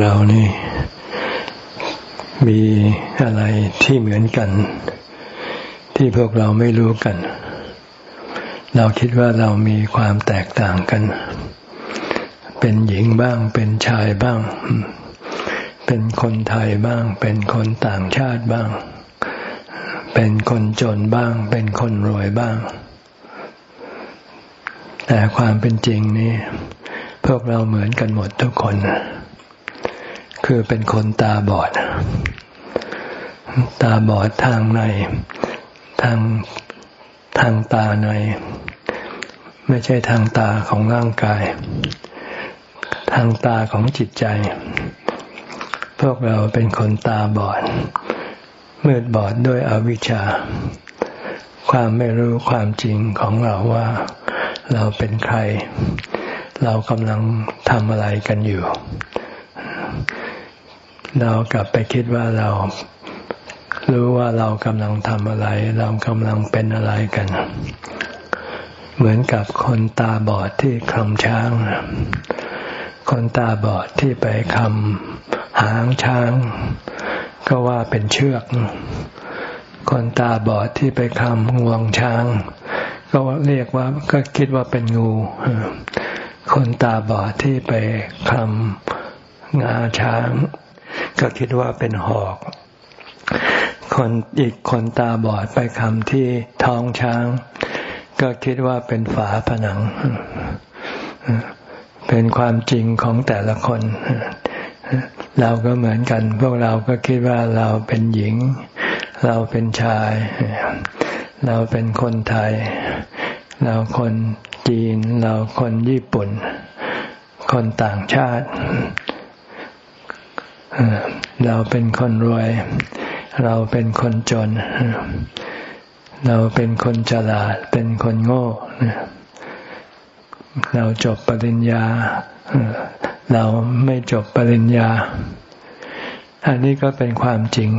เรานี่ มีอะไรที่เหมือนกัน ที่พวกเราไม่รู้กัน เราคิดว่าเรามีความแตกต่างกัน เป็นหญิงบ้าง เป็นชายบ้าง เป็นคนไทยบ้าง เป็นคนต่างชาติบ้าง เป็นคนจนบ้าง เป็นคนรวยบ้าง แต่ความเป็นจริงนี่พวกเราเหมือนกันหมดทุกคน คือเป็นคนตาบอด ตาบอดทางใน ทางทางตาใน ไม่ใช่ทางตาของร่างกาย ทางตาของจิตใจ พวกเราเป็นคนตาบอด มืดบอดด้วยอวิชชา ความไม่รู้ความจริงของเราว่า เราเป็นใคร เรากำลังทำอะไรกันอยู่ เรากลับไปคิดว่าเรารู้ว่าเรากำลังทำอะไร เรากำลังเป็นอะไรกัน เหมือนกับคนตาบอดที่คลำช้าง คนตาบอดที่ไปคำหางช้าง ก็ว่าเป็นเชือก คนตาบอดที่ไปคำงวงช้าง ก็เรียกว่าก็คิดว่าเป็นงู คนตาบอดที่ไปคำงาช้าง ก็คิดว่าเป็นหอก คนอีกคนตาบอดไปคำที่ท้องช้าง ก็คิดว่าเป็นฝาผนัง เป็นความจริงของแต่ละคน เราก็เหมือนกัน พวกเราก็คิดว่าเราเป็นหญิง เราเป็นชาย เราเป็นคนไทย เราคนจีน เราคนญี่ปุ่น คนต่างชาติ เราเป็นคนรวย เราเป็นคนจน เราเป็นคนฉลาด เป็นคนโง่ เราจบปริญญา เราไม่จบปริญญา อันนี้ก็เป็นความจริง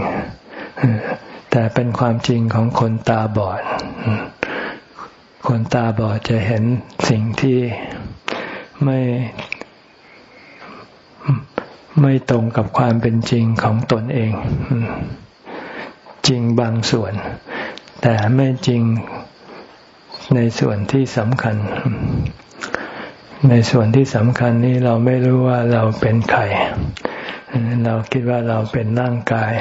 แต่เป็นความจริงของคนตาบอด คนตาบอดจะเห็นสิ่งที่ไม่ ไม่ตรงกับความเป็นจริงของตนเอง จริงบางส่วน แต่ไม่จริงในส่วนที่สำคัญ ในส่วนที่สำคัญนี้เราไม่รู้ว่าเราเป็นใคร เราคิดว่าเราเป็นร่างกาย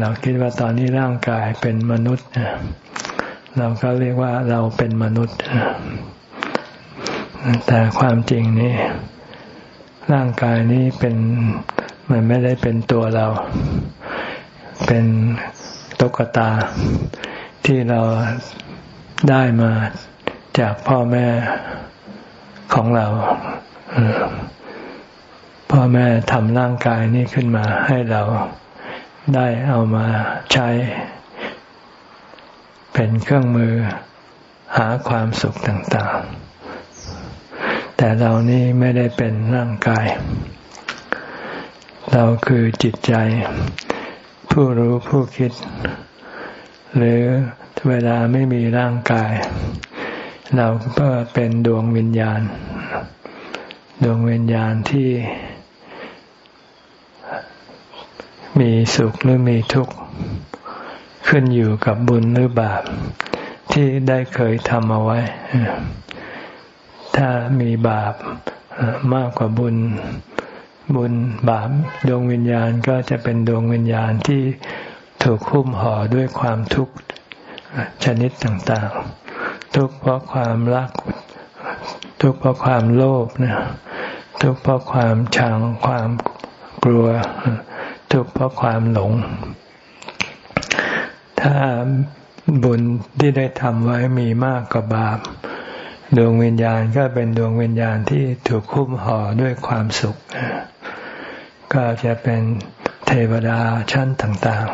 เราคิดว่าตอนนี้ร่างกายเป็นมนุษย์ เราก็เรียกว่าเราเป็นมนุษย์ แต่ความจริงนี่ ร่างกายนี้เป็นมันไม่ได้เป็นตัวเรา เป็นตุ๊กตาที่เราได้มาจากพ่อแม่ของเรา พ่อแม่ทำร่างกายนี้ขึ้นมาให้เราได้เอามาใช้ เป็นเครื่องมือหาความสุขต่างๆ แต่เรานี่ไม่ได้เป็นร่างกาย เราคือจิตใจ ผู้รู้ผู้คิด หรือเวลาไม่มีร่างกาย เราก็เป็นดวงวิญญาณ ดวงวิญญาณที่ มีสุขหรือมีทุกข์ ขึ้นอยู่กับบุญหรือบาปที่ได้เคยทำเอาไว้ ถ้ามีบาปมากกว่าบุญ บุญบาปดวงวิญญาณก็จะเป็นดวงวิญญาณที่ถูกคุ้มห่อด้วยความทุกข์ชนิดต่างๆ ทุกข์เพราะความรัก ทุกข์เพราะความโลภนะทุกข์เพราะความชังความกลัว ทุกข์เพราะความหลง ถ้าบุญที่ได้ทำไว้มีมากกว่าบาป ดวงวิญญาณก็เป็นดวงวิญญาณที่ถูกคุ้มห่อด้วยความสุข ก็จะเป็นเทวดาชั้นต่าง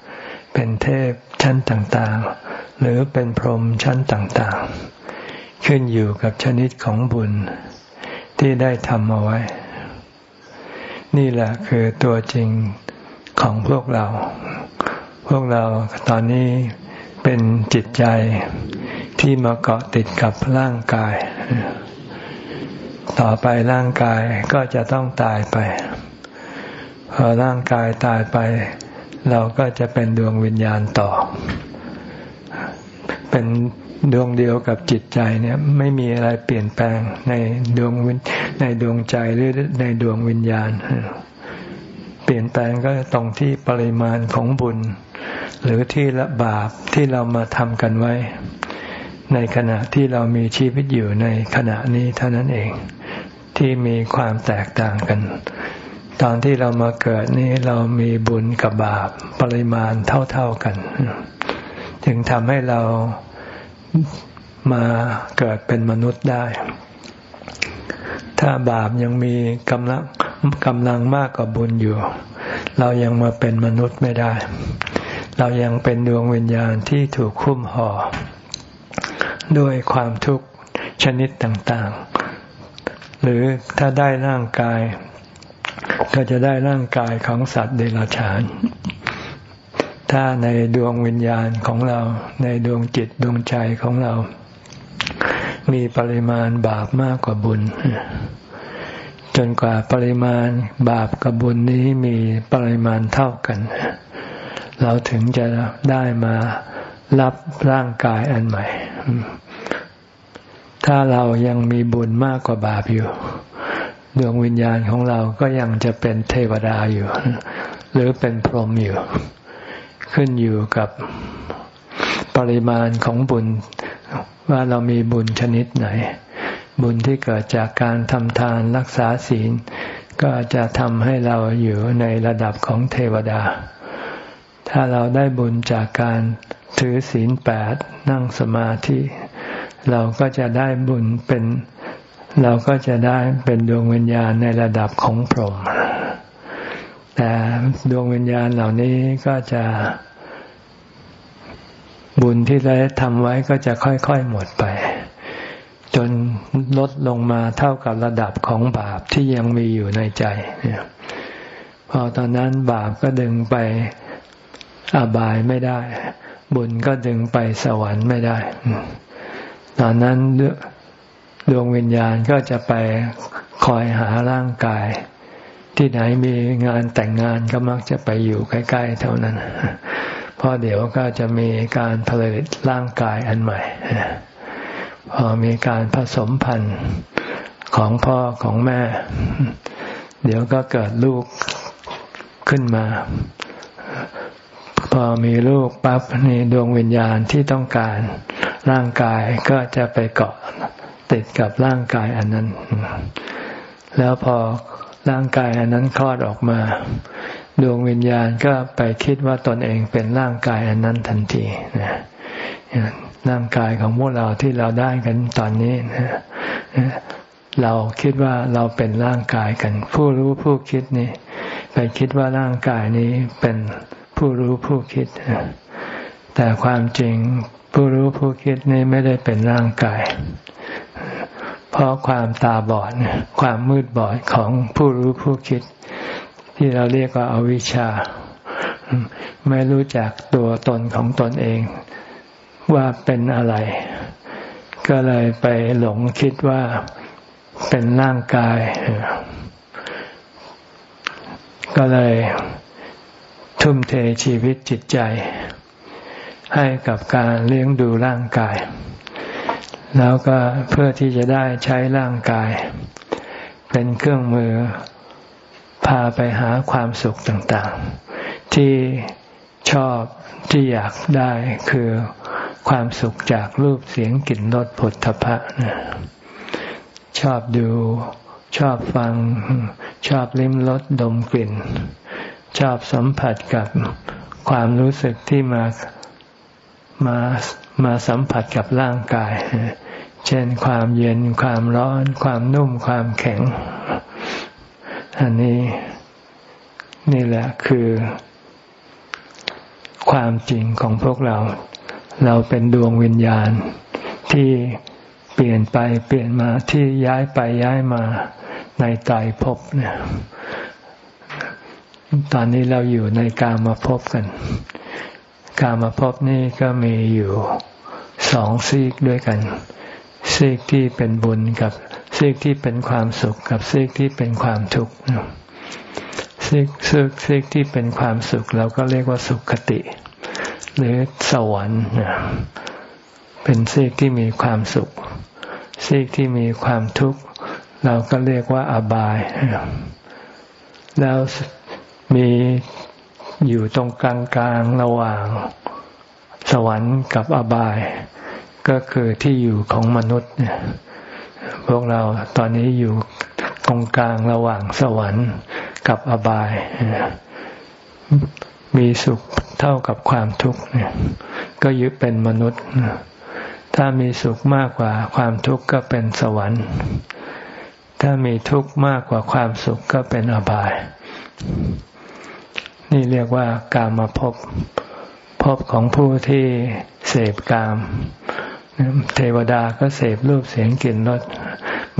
ๆ เป็นเทพชั้นต่างๆ หรือเป็นพรหมชั้นต่างๆ ขึ้นอยู่กับชนิดของบุญที่ได้ทำเอาไว้ นี่แหละคือตัวจริงของพวกเรา พวกเราตอนนี้เป็นจิตใจ ที่มาเกาะติดกับร่างกาย ต่อไปร่างกายก็จะต้องตายไป พอร่างกายตายไป เราก็จะเป็นดวงวิญญาณต่อ เป็นดวงเดียวกับจิตใจเนี่ยไม่มีอะไรเปลี่ยนแปลงในดวงวิในดวงใจหรือในดวงวิญญาณ เปลี่ยนแปลงก็ตรงที่ปริมาณของบุญ หรือที่ละบาปที่เรามาทำกันไว้ ในขณะที่เรามีชีวิตอยู่ในขณะนี้เท่านั้นเองที่มีความแตกต่างกัน ตอนที่เรามาเกิดนี้เรามีบุญกับบาปปริมาณเท่าๆกัน จึงทำให้เรามาเกิดเป็นมนุษย์ได้ ถ้าบาปยังมีกำลังกำลังมากกว่าบุญอยู่ เรายังมาเป็นมนุษย์ไม่ได้ เรายังเป็นดวงวิญญาณที่ถูกคุ้มห่อ ด้วยความทุกข์ชนิดต่างๆ หรือถ้าได้ร่างกาย ก็จะได้ร่างกายของสัตว์เดรัจฉาน ถ้าในดวงวิญญาณของเราในดวงจิตดวงใจของเรา มีปริมาณบาปมากกว่าบุญ จนกว่าปริมาณบาปกับบุญนี้มีปริมาณเท่ากัน เราถึงจะได้มา รับร่างกายอันใหม่ ถ้าเรายังมีบุญมากกว่าบาปอยู่ ดวงวิญญาณของเราก็ยังจะเป็นเทวดาอยู่ หรือเป็นพรหมอยู่ ขึ้นอยู่กับปริมาณของบุญว่าเรามีบุญชนิดไหน บุญที่เกิดจากการทำทานรักษาศีล ก็จะทำให้เราอยู่ในระดับของเทวดา ถ้าเราได้บุญจากการ ถือศีลแปดนั่งสมาธิ เราก็จะได้บุญเป็น เราก็จะได้เป็นดวงวิญญาณในระดับของพรหมแต่ดวงวิญญาณเหล่านี้ก็จะบุญที่ได้ทำไว้ก็จะค่อยๆหมดไป จนลดลงมาเท่ากับระดับของบาปที่ยังมีอยู่ในใจพอตอนนั้นบาปก็ดึงไปอบายไม่ได้ บุญก็ดึงไปสวรรค์ไม่ได้ ตอนนั้นดวงวิญญาณก็จะไปคอยหาร่างกาย ที่ไหนมีงานแต่งงานก็มักจะไปอยู่ใกล้ ๆ เท่านั้นเพราะเดี๋ยวก็จะมีการผลิตร่างกายอันใหม่พอมีการผสมพันธุ์ของพ่อของแม่ เดี๋ยวก็เกิดลูกขึ้นมา พอมีลูกปั๊บนี่ดวงวิญญาณที่ต้องการร่างกายก็จะไปเกาะติดกับร่างกายอันนั้น แล้วพอร่างกายอันนั้นคลอดออกมา ดวงวิญญาณก็ไปคิดว่าตนเองเป็นร่างกายอันนั้นทันทีนะร่างกายของพวกเราที่เราได้กันตอนนี้นะเราคิดว่าเราเป็นร่างกายกัน ผู้รู้ผู้คิดนี่ไปคิดว่าร่างกายนี้เป็น ผู้รู้ผู้คิด แต่ความจริงผู้รู้ผู้คิดนี่ไม่ได้เป็นร่างกาย เพราะความตาบอด ความมืดบอดของผู้รู้ผู้คิด ที่เราเรียกว่าอาวิชชา ไม่รู้จักตัวตนของตนเอง ว่าเป็นอะไร ก็เลยไปหลงคิดว่าเป็นร่างกาย ก็เลย ทุ่มเทชีวิตจิตใจ ให้กับการเลี้ยงดูร่างกาย แล้วก็เพื่อที่จะได้ใช้ร่างกาย เป็นเครื่องมือพาไปหาความสุขต่างๆ ที่ชอบที่อยากได้คือความสุขจากรูปเสียงกลิ่นรสผลทพะชอบดู ชอบฟัง ชอบลิ้มรสดมกลิ่น ชอบสัมผัสกับความรู้สึกที่มามามาสัมผัสกับร่างกาย เช่นความเย็นความร้อน ความนุ่มความแข็ง อันนี้นี่แหละคือ ความจริงของพวกเรา เราเป็นดวงวิญญาณที่เปลี่ยนไปเปลี่ยนมาที่ย้ายไปย้ายมาในตายภพเนี่ย ตอนนี้เราอยู่ในกามาภพกัน กามาพบนี่ก็มีอยู่สองซีกด้วยกัน ซีกที่เป็นบุญกับซีกที่เป็นความสุขกับซีกที่เป็นความทุกข์ซซีกซีกซีกที่เป็นความสุขเราก็เรียกว่าสุขคติ หรือสวรรค์เป็นซีกที่มีความสุข ซีกที่มีความทุกข์เราก็เรียกว่าอบาย แล้ว มีอยู่ตรงกลางกลางระหว่าง สวรรค์กับอบาย ก็คือที่อยู่ของมนุษย์เนี่ยพวกเราตอนนี้อยู่ตรงกลางระหว่างสวรรค์กับอบาย มีสุขเท่ากับความทุกข์เนี่ยก็ยึดเป็นมนุษย์ ถ้ามีสุขมากกว่าความทุกข์ก็เป็นสวรรค์ ถ้ามีทุกข์มากกว่าความสุขก็เป็นอบาย นี่เรียกว่ากามาพบพบของผู้ที่เสพกาม เทวดาก็เสพรูปเสียงกลิ่นรส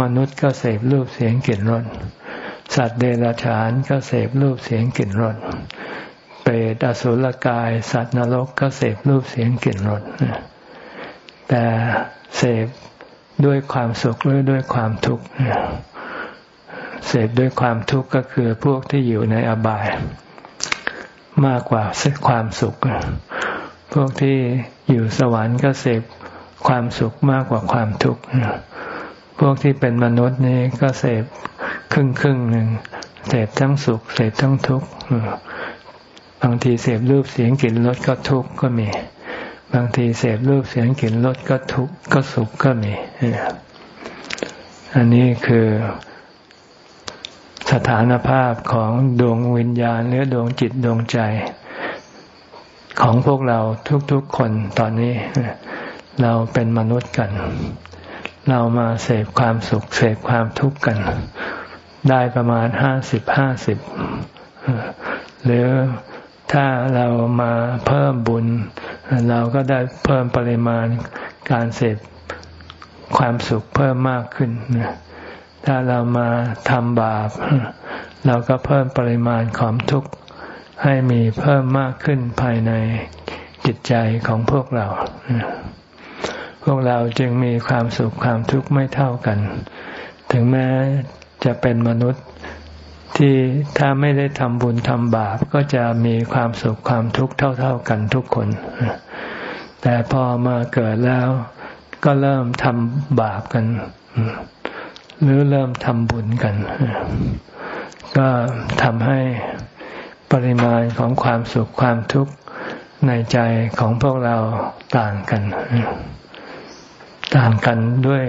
มนุษย์ก็เสพรูปเสียงกลิ่นรสสัตว์เดรัจฉานก็เสพรูปเสียงกลิ่นรสเปรตอสุรกาย สัตว์นรกก็เสพรูปเสียงกลิ่นรสแต่เสพด้วยความสุขหรือด้วยความทุกข์เสพด้วยความทุกข์ก็คือพวกที่อยู่ในอบาย มากกว่าความสุข พวกที่อยู่สวรรค์ก็เสพความสุขมากกว่าความทุกข์พวกที่เป็นมนุษย์นี่ก็เสพครึ่งครึ่งหนึ่งเสพทั้งสุขเสพทั้งทุกข์บางทีเสพรูปเสียงกลิ่นรสก็ทุกข์ก็มี บางทีเสพรูปเสียงกลิ่นรสก็ทุกข์ก็สุขก็มี อันนี้คือ สถานภาพของดวงวิญญาณหรือดวงจิตดวงใจ ของพวกเราทุกๆคนตอนนี้ เราเป็นมนุษย์กัน เรามาเสพความสุข เสพความทุกข์กัน ได้ประมาณห้าสิบห้าสิบหรือถ้าเรามาเพิ่มบุญ เราก็ได้เพิ่มปริมาณการเสพความสุขเพิ่มมากขึ้น ถ้าเรามาทำบาป เราก็เพิ่มปริมาณความทุกข์ให้มีเพิ่มมากขึ้นภายในจิตใจของพวกเรา พวกเราจึงมีความสุขความทุกข์ไม่เท่ากัน ถึงแม้จะเป็นมนุษย์ที่ถ้าไม่ได้ทำบุญทำบาปก็จะมีความสุขความทุกข์เท่า ๆกันทุกคน แต่พอมาเกิดแล้วก็เริ่มทำบาปกัน หรือเริ่มทำบุญกัน ก็ทำให้ปริมาณของความสุขความทุกข์ในใจของพวกเราต่างกัน ต่างกันด้วย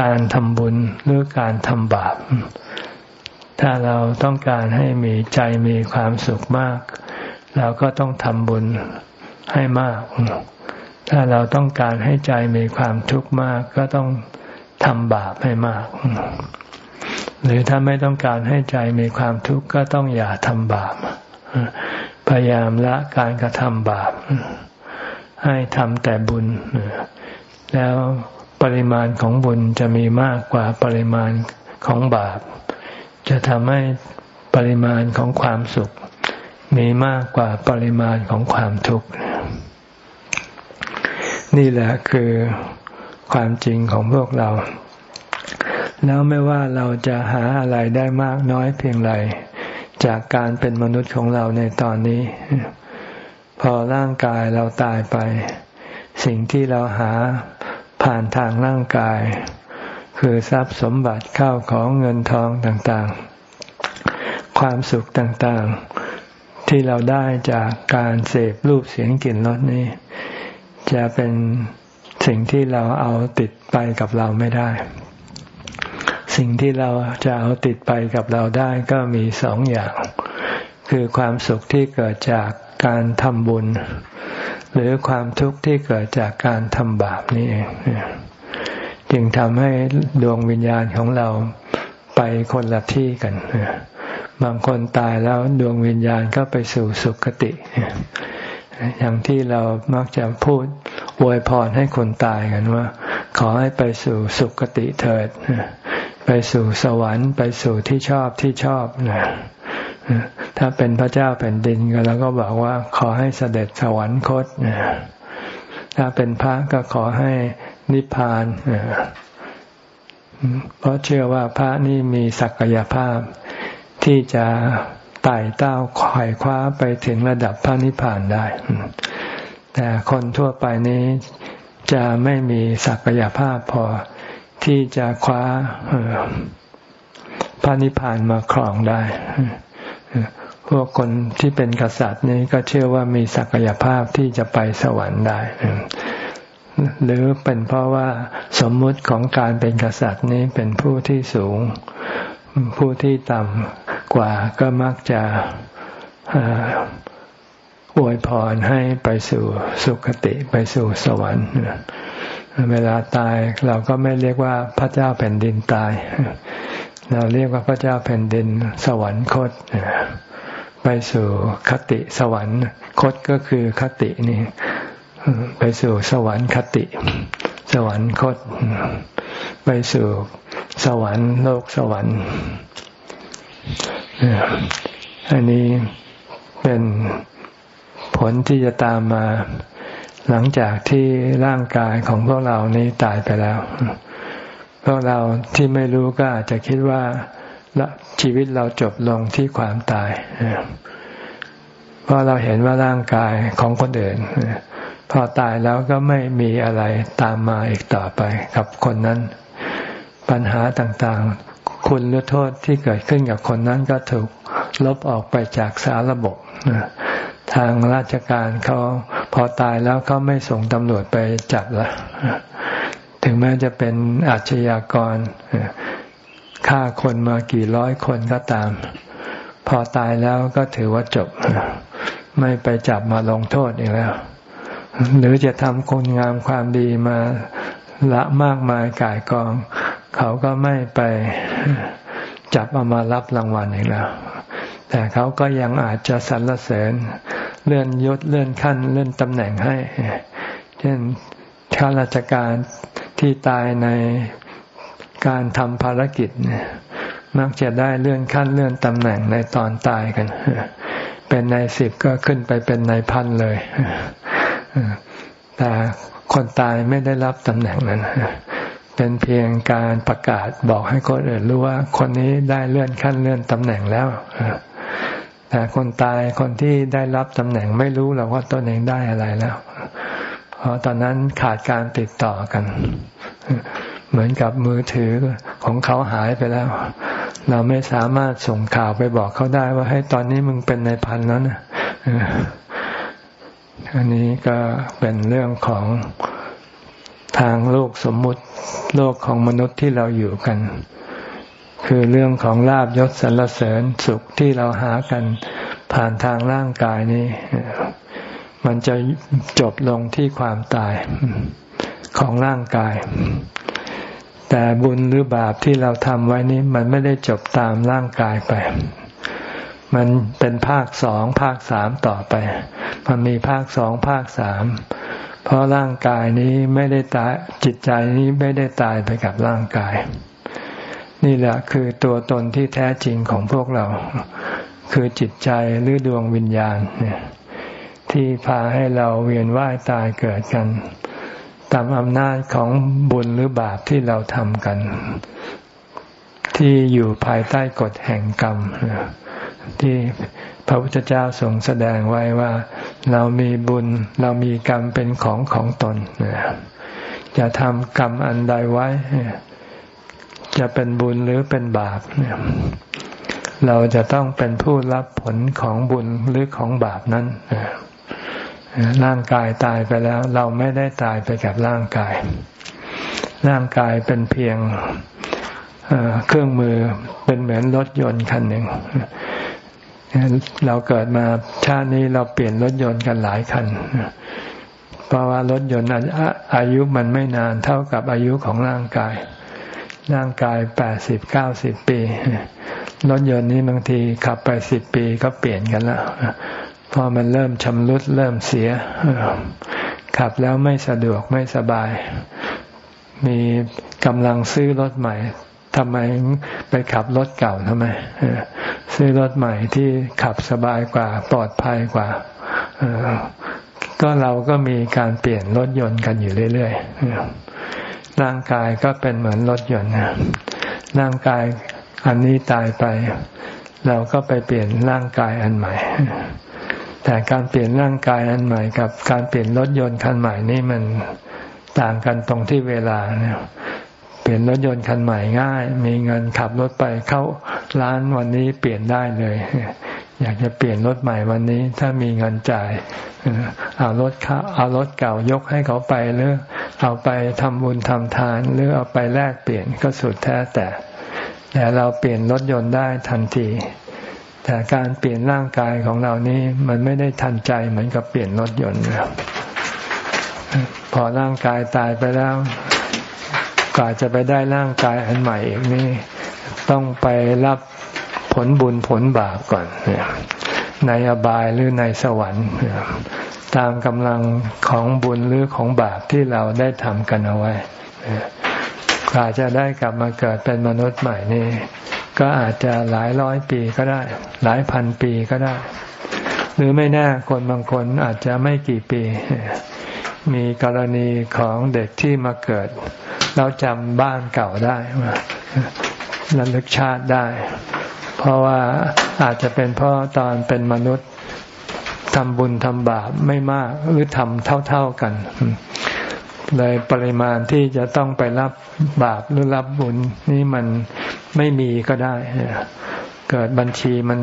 การทำบุญหรือการทำบาป ถ้าเราต้องการให้มีใจมีความสุขมาก เราก็ต้องทำบุญให้มาก ถ้าเราต้องการให้ใจมีความทุกข์มากก็ต้อง ทำบาปให้มาก หรือถ้าไม่ต้องการให้ใจมีความทุกข์ก็ต้องอย่าทำบาป พยายามละการกระทำบาป ให้ทำแต่บุญ แล้วปริมาณของบุญจะมีมากกว่าปริมาณของบาป จะทำให้ปริมาณของความสุข มีมากกว่าปริมาณของความทุกข์ นี่แหละคือ ความจริงของพวกเรา แล้วไม่ว่าเราจะหาอะไรได้มากน้อยเพียงไรจากการเป็นมนุษย์ของเราในตอนนี้ พอร่างกายเราตายไป สิ่งที่เราหาผ่านทางร่างกาย คือทรัพย์สมบัติเข้าของเงินทองต่างๆ ความสุขต่างๆ ที่เราได้จากการเสพรูปเสียงกลิ่นรสนี้ จะเป็น สิ่งที่เราเอาติดไปกับเราไม่ได้ สิ่งที่เราจะเอาติดไปกับเราได้ก็มีสองอย่าง คือความสุขที่เกิดจากการทำบุญ หรือความทุกข์ที่เกิดจากการทำบาปนี่เองจึงทำให้ดวงวิญญาณของเราไปคนละที่กันบางคนตายแล้วดวงวิญญาณก็ไปสู่สุคติ อย่างที่เรามักจะพูดอวยพรให้คนตายกันว่า ขอให้ไปสู่สุคติเถิด ไปสู่สวรรค์ ไปสู่ที่ชอบที่ชอบนะถ้าเป็นพระเจ้าแผ่นดินก็เราก็บอกว่า ขอให้เสด็จสวรรคตนะถ้าเป็นพระก็ขอให้นิพพานเพราะเชื่อว่าพระนี่มีศักยภาพที่จะ ไต่เต้าไขว่คว้าไปถึงระดับพระนิพพานได้ แต่คนทั่วไปนี้จะไม่มีศักยภาพพอที่จะคว้าพระนิพพานมาครองได้ พวกคนที่เป็นกษัตริย์นี้ก็เชื่อว่ามีศักยภาพที่จะไปสวรรค์ได้ หรือเป็นเพราะว่าสมมุติของการเป็นกษัตริย์นี้เป็นผู้ที่สูง ผู้ที่ต่ำกว่าก็มักจะอวยพรให้ไปสู่สุคติไปสู่สวรรค์เวลาตายเราก็ไม่เรียกว่าพระเจ้าแผ่นดินตาย เราเรียกว่าพระเจ้าแผ่นดินสวรรคตไปสู่คติสวรรคคตก็คือคตินี่ไปสู่สวรรคคติ สวรรคต ไปสู่ สวรรค์โลกสวรรค์ อันนี้เป็นผลที่จะตามมาหลังจากที่ร่างกายของพวกเรานี้ตายไปแล้ว พวกเราที่ไม่รู้ก็อาจจะคิดว่าชีวิตเราจบลงที่ความตาย เพราะเราเห็นว่าร่างกายของคนอื่นพอตายแล้วก็ไม่มีอะไรตามมาอีกต่อไปกับคนนั้น ปัญหาต่างๆ คุณหรือโทษที่เกิดขึ้นกับคนนั้นก็ถูกลบออกไปจากสารระบบทางราชการเขาพอตายแล้วเขาไม่ส่งตำรวจไปจับละถึงแม้จะเป็นอาชญากรฆ่าคนมากี่ร้อยคนก็ตาม พอตายแล้วก็ถือว่าจบ ไม่ไปจับมาลงโทษอีกแล้ว หรือจะทำคุณงามความดีมาละมากมายกายกอง เขาก็ไม่ไปจับเอามารับรางวัลอีกแล้ว แต่เขาก็ยังอาจจะสรรเสริญเลื่อนยศเลื่อนขั้นเลื่อนตำแหน่งให้ เช่นข้าราชการที่ตายในการทำภารกิจ มักจะได้เลื่อนขั้นเลื่อนตำแหน่งในตอนตายกัน เป็นนายสิบก็ขึ้นไปเป็นนายพันเลยแต่คนตายไม่ได้รับตำแหน่งนั้น เป็นเพียงการประกาศบอกให้คนอื่นรู้ว่า คนนี้ได้เลื่อนขั้นเลื่อนตำแหน่งแล้วแต่คนตายคนที่ได้รับตำแหน่งไม่รู้หรอกว่าตนเองได้อะไรแล้ว เพราะตอนนั้นขาดการติดต่อกัน เหมือนกับมือถือของเขาหายไปแล้ว เราไม่สามารถส่งข่าวไปบอกเขาได้ว่าให้ตอนนี้มึงเป็นในพันแล้วนะอันนี้ก็เป็นเรื่องของ ทางโลกสมมุติโลกของมนุษย์ที่เราอยู่กัน คือเรื่องของลาบยศสรรเสริญสุขที่เราหากันผ่านทางร่างกายนี้ มันจะจบลงที่ความตายของร่างกาย แต่บุญหรือบาปที่เราทำไว้นี้มันไม่ได้จบตามร่างกายไป มันเป็นภาคสองภาคสามต่อไป มันมีภาคสองภาคสาม เพราะร่างกายนี้ไม่ได้ตายจิตใจนี้ไม่ได้ตายไปกับร่างกาย นี่แหละคือตัวตนที่แท้จริงของพวกเรา คือจิตใจหรือดวงวิญญาณเนี่ยที่พาให้เราเวียนว่ายตายเกิดกัน ตามอำนาจของบุญหรือบาปที่เราทำกัน ที่อยู่ภายใต้กฎแห่งกรรมที่ พระพุทธเจ้าทรงแสดงไว้ว่า เรามีบุญเรามีกรรมเป็นของของตนจะทำกรรมอันใดไว้ จะเป็นบุญหรือเป็นบาปเราจะต้องเป็นผู้รับผลของบุญหรือของบาปนั้นร่างกายตายไปแล้ว เราไม่ได้ตายไปกับร่างกาย ร่างกายเป็นเพียงเครื่องมือเป็นเหมือนรถยนต์คันหนึ่ง เราเกิดมาชาตินี้เราเปลี่ยนรถยนต์กันหลายคันเพราะว่ารถยนต์อายุมันไม่นานเท่ากับอายุของร่างกาย ร่างกายแปดสิบเก้าสิบปี รถยนต์นี้บางทีขับไปสิบปีก็เปลี่ยนกันแล้วพอมันเริ่มชำรุดเริ่มเสีย ขับแล้วไม่สะดวกไม่สบาย มีกำลังซื้อรถใหม่ ทำไมไปขับรถเก่าทำไมซื้อรถใหม่ที่ขับสบายกว่าปลอดภัยกว่าก็เราก็มีการเปลี่ยนรถยนต์กันอยู่เรื่อยๆร่างกายก็เป็นเหมือนรถยนต์ร่างกายอันนี้ตายไป เราก็ไปเปลี่ยนร่างกายอันใหม่ แต่การเปลี่ยนร่างกายอันใหม่ กับการเปลี่ยนรถยนต์คันใหม่นี่มันต่างกันตรงที่เวลาเนี่ย เปลี่ยนรถยนต์คันใหม่ง่าย มีเงินขับรถไปเข้าร้านวันนี้เปลี่ยนได้เลย อยากจะเปลี่ยนรถใหม่วันนี้ ถ้ามีเงินจ่ายเอารถเขาเอารถเก่ายกให้เขาไปหรือเอาไปทำบุญทำทาน หรือเอาไปแลกเปลี่ยนก็สุดแท้แต่ แต่เราเปลี่ยนรถยนต์ได้ทันที แต่การเปลี่ยนร่างกายของเรานี้มันไม่ได้ทันใจเหมือนกับเปลี่ยนรถยนต์พอร่างกายตายไปแล้ว ว่าจะไปได้ร่างกายอันใหม่อีกนี่ต้องไปรับผลบุญผลบาปก่อนในอบายหรือในสวรรค์ตามกำลังของบุญหรือของบาปที่เราได้ทำกันเอาไว้กว่าจะได้กลับมาเกิดเป็นมนุษย์ใหม่นี่ก็อาจจะหลายร้อยปีก็ได้ หลายพันปีก็ได้ หรือไม่แน่คนบางคนอาจจะไม่กี่ปี มีกรณีของเด็กที่มาเกิด เราจำบ้านเก่าได้ระลึกชาติได้ เพราะว่าอาจจะเป็นเพราะตอนเป็นมนุษย์ทำบุญทำบาปไม่มากหรือทำเท่า ๆกัน เลยปริมาณที่จะต้องไปรับบาปหรือรับบุญนี่มันไม่มีก็ได้ เกิดบัญชีมัน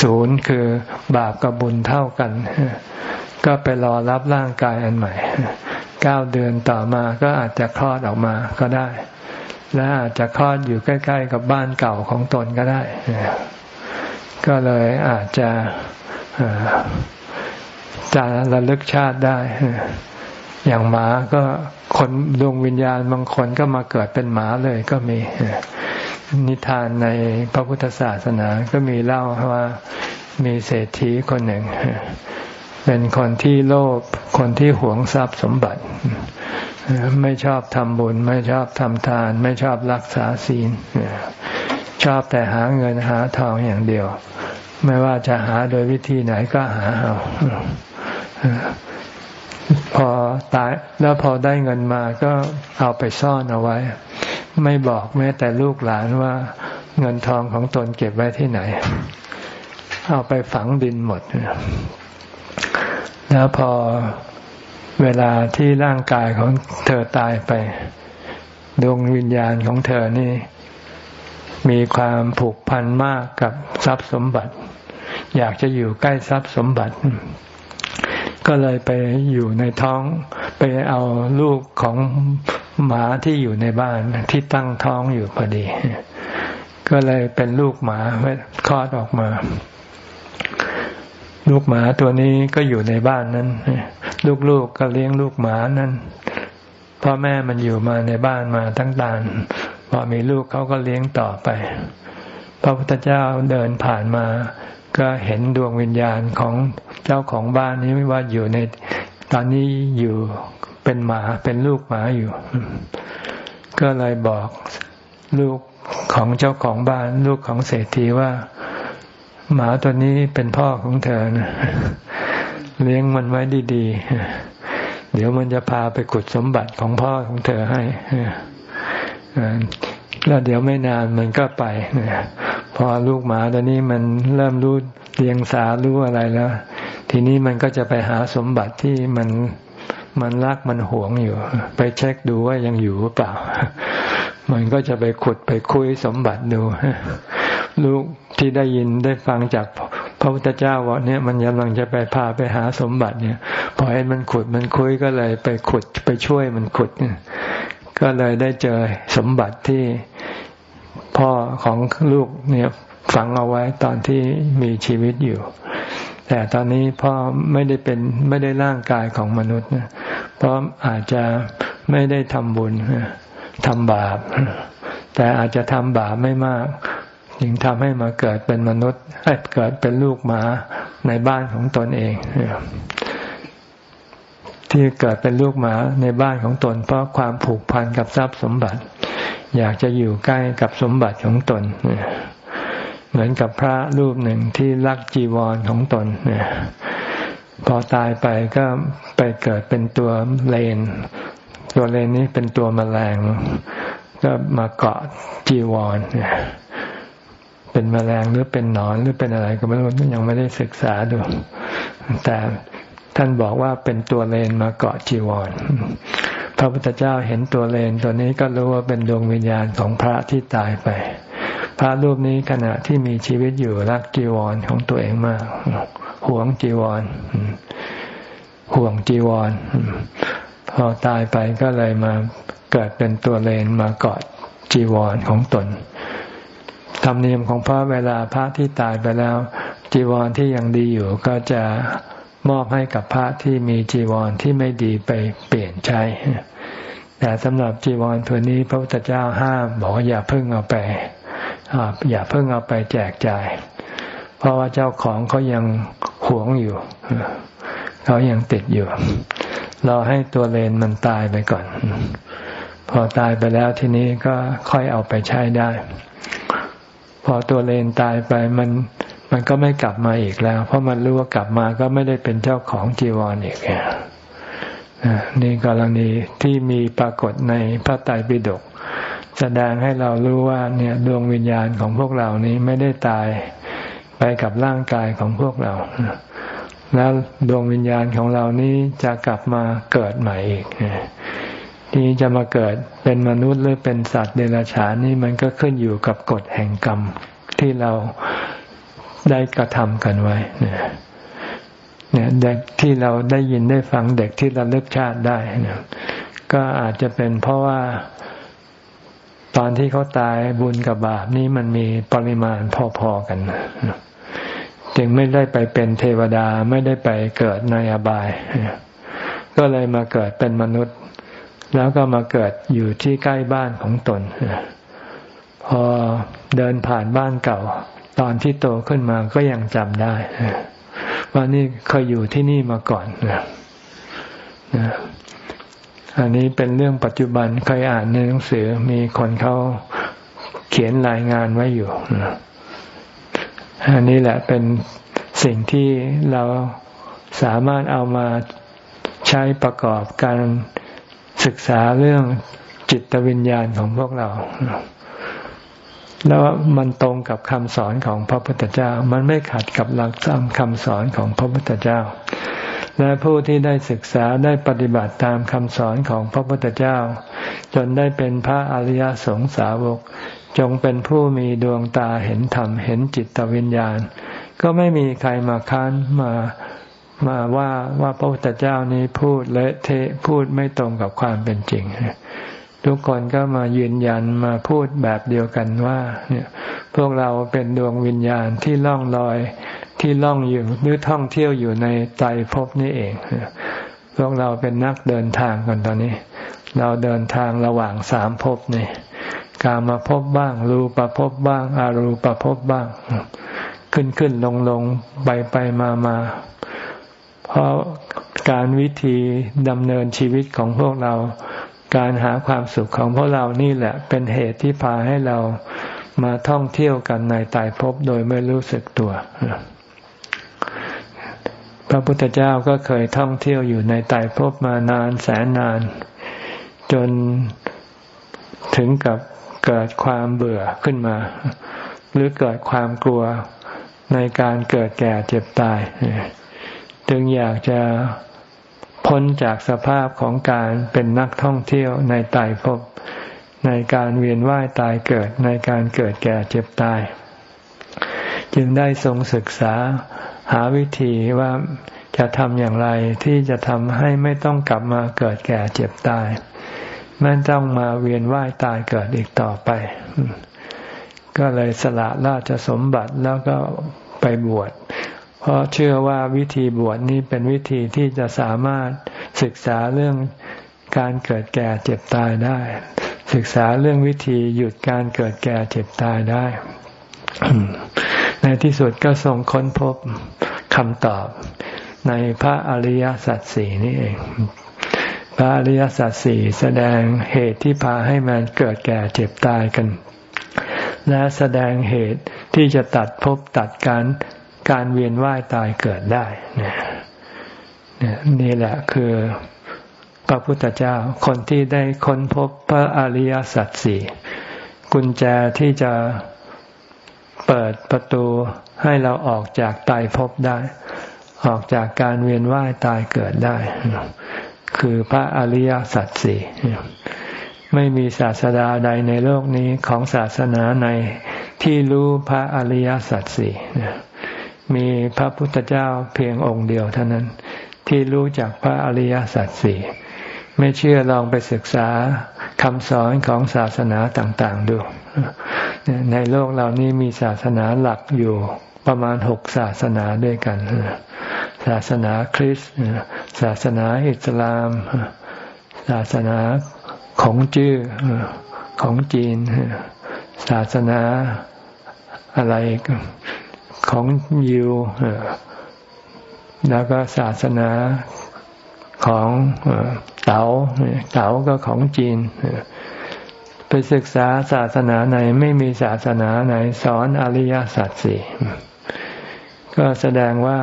ศูนย์คือบาปกับบุญเท่ากัน ก็ไปรอรับร่างกายอันใหม่ เก้าเดือนต่อมาก็อาจจะคลอดออกมาก็ได้ และอาจจะคลอดอยู่ใกล้ ๆ กับบ้านเก่าของตนก็ได้ ก็เลยอาจจะจะระลึกชาติได้ อย่างหมาก็คนดวงวิญญาณบางคนก็มาเกิดเป็นหมาเลยก็มี นิทานในพระพุทธศาสนาก็มีเล่าว่ามีเศรษฐีคนหนึ่ง เป็นคนที่โลภคนที่หวงทรัพย์สมบัติ ไม่ชอบทำบุญ ไม่ชอบทำทาน ไม่ชอบรักษาศีล ชอบแต่หาเงินหาทองอย่างเดียว ไม่ว่าจะหาโดยวิธีไหนก็หาเอาพอตายแล้วพอได้เงินมาก็เอาไปซ่อนเอาไว้ ไม่บอกแม้แต่ลูกหลานว่าเงินทองของตนเก็บไว้ที่ไหน เอาไปฝังดินหมด แล้วพอเวลาที่ร่างกายของเธอตายไป ดวงวิญญาณของเธอนี่ มีความผูกพันมากกับทรัพย์สมบัติ อยากจะอยู่ใกล้ทรัพย์สมบัติ ก็เลยไปอยู่ในท้องไปเอาลูกของหมาที่อยู่ในบ้านที่ตั้งท้องอยู่พอดี ก็เลยเป็นลูกหมาคลอดออกมา ลูกหมาตัวนี้ก็อยู่ในบ้านนั้น ลูกๆกก็เลี้ยงลูกหมานั้นพ่อแม่มันอยู่มาในบ้านมาตั้งตานพอมีลูกเขาก็เลี้ยงต่อไป พระพุทธเจ้าเดินผ่านมา ก็เห็นดวงวิญญาณของเจ้าของบ้านนี้ว่าอยู่ใน ตอนนี้อยู่เป็นหมาเป็นลูกหมาอยู่ ก็เลยบอกลูกของเจ้าของบ้าน ลูกของเศรษฐีว่า หมาตัวนี้เป็นพ่อของเธอนะเลี้ยงมันไว้ดีๆ เดี๋ยวมันจะพาไปขุดสมบัติของพ่อของเธอให้แล้วเดี๋ยวไม่นานมันก็ไปพอลูกหมาตัวนี้มันเริ่มรู้เลียงสารู้อะไรแล้ว ทีนี้มันก็จะไปหาสมบัติที่มันมันรักมันหวงอยู่ ไปเช็คดูว่ายังอยู่หรือเปล่า มันก็จะไปขุดไปคุยสมบัติดูลูกที่ได้ยินได้ฟังจากพระพุทธเจ้าว่าเนี่ยมันกำลังจะไปพาไปหาสมบัติเนี่ยพอเห็นมันขุดมันคุยก็เลยไปขุดไปช่วยมันขุดเนี่ยก็เลยได้เจอสมบัติที่พ่อของลูกเนี่ยฝังเอาไว้ตอนที่มีชีวิตอยู่ แต่ตอนนี้พ่อไม่ได้เป็นไม่ได้ร่างกายของมนุษย์นะเพราะอาจจะไม่ได้ทำบุญ ทำบาป แต่อาจจะทำบาปไม่มากจึงทำให้มาเกิดเป็นมนุษย์เกิดเป็นลูกหมาในบ้านของตนเอง ที่เกิดเป็นลูกหมาในบ้านของตน เพราะความผูกพันกับทรัพย์สมบัติ อยากจะอยู่ใกล้กับสมบัติของตน เหมือนกับพระรูปหนึ่งที่รักจีวรของตนพอตายไปก็ไปเกิดเป็นตัวเลน ตัวเลนนี้เป็นตัวแมลง ก็มาเกาะจีวรพเป็นแมลงหรือเป็นหนอนหรือเป็นอะไรก็ไม่รู้ยังไม่ได้ศึกษาดู แต่ท่านบอกว่าเป็นตัวเลนมาเกาะจีวร พระพุทธเจ้าเห็นตัวเลนตัวนี้ก็รู้ว่าเป็นดวงวิญญาณของพระที่ตายไป พระรูปนี้ขณะที่มีชีวิตอยู่รักจีวรของตัวเองมาก หวงจีวร ห่วงจีวร พอตายไปก็เลยมาเกิดเป็นตัวเลนมาเกาะจีวรของตน ธรรมเนียมของพระเวลาพระที่ตายไปแล้ว จีวรที่ยังดีอยู่ก็จะมอบให้กับพระที่มีจีวรที่ไม่ดีไปเปลี่ยนใช้ แต่สำหรับจีวรตัวนี้พระพุทธเจ้าห้ามบอกว่าอย่าเพิ่งเอาไปอย่าเพิ่งเอาไปแจกจ่าย เพราะว่าเจ้าของเขายังหวงอยู่ เขายังติดอยู่ เราให้ตัวเลนมันตายไปก่อน พอตายไปแล้วทีนี้ก็ค่อยเอาไปใช้ได้ พอตัวเลนตายไปมันมันก็ไม่กลับมาอีกแล้ว เพราะมันรู้ว่ากลับมาก็ไม่ได้เป็นเจ้าของจีวรอีกนี่กรณีที่มีปรากฏในพระไตรปิฎกแสดงให้เรารู้ว่าเนี่ยดวงวิญญาณของพวกเรานี้ไม่ได้ตายไปกับร่างกายของพวกเรา แล้วดวงวิญญาณของเรานี้จะกลับมาเกิดใหม่อีกที่จะมาเกิดเป็นมนุษย์หรือเป็นสัตว์เดรัจฉานนี่มันก็ขึ้นอยู่กับกฎแห่งกรรมที่เราได้กระทำกันไว้เนี่ยเนี่ยเด็กที่เราได้ยินได้ฟังเด็กที่เราเลิกชาติได้เนี่ยก็อาจจะเป็นเพราะว่าตอนที่เขาตายบุญกับบาปนี้มันมีปริมาณพอๆกัน จึงไม่ได้ไปเป็นเทวดาไม่ได้ไปเกิดในอบาย ก็เลยมาเกิดเป็นมนุษย์ แล้วก็มาเกิดอยู่ที่ใกล้บ้านของตน พอเดินผ่านบ้านเก่า ตอนที่โตขึ้นมาก็ยังจำได้ว่านี่เคยอยู่ที่นี่มาก่อนอันนี้เป็นเรื่องปัจจุบันเคยอ่านในหนังสือมีคนเขาเขียนรายงานไว้อยู่ อันนี้แหละเป็นสิ่งที่เราสามารถเอามาใช้ประกอบการศึกษาเรื่องจิตวิญญาณของพวกเรา แล้วมันตรงกับคำสอนของพระพุทธเจ้า มันไม่ขัดกับหลักธรรมคำสอนของพระพุทธเจ้า และผู้ที่ได้ศึกษาได้ปฏิบัติตามคำสอนของพระพุทธเจ้า จนได้เป็นพระอริยสงสาวก จงเป็นผู้มีดวงตาเห็นธรรม เห็นจิตวิญญาณ ก็ไม่มีใครมาค้านมามาว่าว่าพระพุทธเจ้านี้พูดเละเทะพูดไม่ตรงกับความเป็นจริง ทุกคนก็มายืนยันมาพูดแบบเดียวกันว่าเนี่ยพวกเราเป็นดวงวิญญาณที่ล่องลอยที่ล่องอยู่หรือท่องเที่ยวอยู่ในใจภพนี่เอง พวกเราเป็นนักเดินทางกันตอนนี้ เราเดินทางระหว่างสามภพนี่ กามาพบบ้าง รูปภพบบ้าง อารูปภพบบ้าง ขึ้นขึ้นลงลงไปไปมามาเพราะการวิธีดำเนินชีวิตของพวกเรา การหาความสุขของพวกเรานี่แหละ เป็นเหตุที่พาให้เรามาท่องเที่ยวกันในตายภพโดยไม่รู้สึกตัว พระพุทธเจ้าก็เคยท่องเที่ยวอยู่ในตายภพมานานแสนนาน จนถึงกับ เกิดความเบื่อขึ้นมา หรือเกิดความกลัวในการเกิดแก่เจ็บตาย จึงอยากจะพ้นจากสภาพของการเป็นนักท่องเที่ยวในตายภพในการเวียนว่ายตายเกิดในการเกิดแก่เจ็บตาย จึงได้ทรงศึกษาหาวิธีว่าจะทำอย่างไรที่จะทำให้ไม่ต้องกลับมาเกิดแก่เจ็บตาย ไม่ต้องมาเวียนว่ายตายเกิดอีกต่อไป ก็เลยสละราชสมบัติแล้วก็ไปบวช เพราะเชื่อว่าวิธีบวชนี้เป็นวิธีที่จะสามารถศึกษาเรื่องการเกิดแก่เจ็บตายได้ ศึกษาเรื่องวิธีหยุดการเกิดแก่เจ็บตายได้ ในที่สุดก็ทรงค้นพบคำตอบในพระอริยสัจสี่นี่เอง พระอริยสัจสี่แสดงเหตุที่พาให้มันเกิดแก่เจ็บตายกัน และแสดงเหตุที่จะตัดภพตัดการการเวียนว่ายตายเกิดได้นี่แหละคือพระพุทธเจ้าคนที่ได้ค้นพบพระอริยสัจสี่กุญแจที่จะเปิดประตูให้เราออกจากตายภพได้ ออกจากการเวียนว่ายตายเกิดได้ คือพระอริยสัจสี่ไม่มีศาสดาใดในโลกนี้ของศาสนาในที่รู้พระอริยสัจสี่มีพระพุทธเจ้าเพียงองค์เดียวเท่านั้น ที่รู้จักพระอริยสัจสี่ไม่เชื่อลองไปศึกษาคำสอนของศาสนาต่าง ๆ ดู ในโลกเรานี้มีศาสนาหลักอยู่ประมาณหกศาสนาด้วยกัน ศาสนาคริสต์ศาสนาอิสลาม ศาสนาของจื้อของจีน ศาสนาอะไรของยิวแล้วก็ศาสนาของเต๋าเต๋าก็ของจีน ไปศึกษาศาสนาไหนไม่มีศาสนาไหนสอนอริยสัจสี่ก็แสดงว่า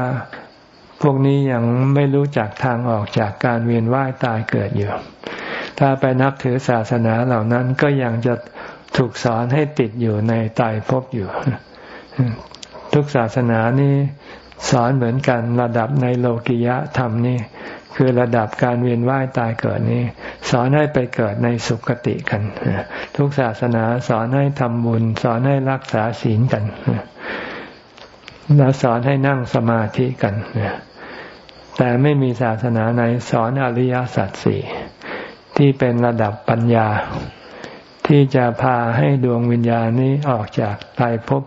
พวกนี้ยังไม่รู้จักทางออกจากการเวียนว่ายตายเกิดอยู่ ถ้าไปนับถือศาสนาเหล่านั้นก็ยังจะถูกสอนให้ติดอยู่ในตายภพอยู่ ทุกศาสนานี้สอนเหมือนกันระดับในโลกิยะธรรมนี่คือระดับการเวียนว่ายตายเกิดนี้ สอนให้ไปเกิดในสุคติกัน ทุกศาสนาสอนให้ทำบุญ สอนให้รักษาศีลกัน แล้วสอนให้นั่งสมาธิกัน แต่ไม่มีศาสนาไหนสอนอริยสัจสี่ที่เป็นระดับปัญญา ที่จะพาให้ดวงวิญญาณนี้ออกจากตายภพ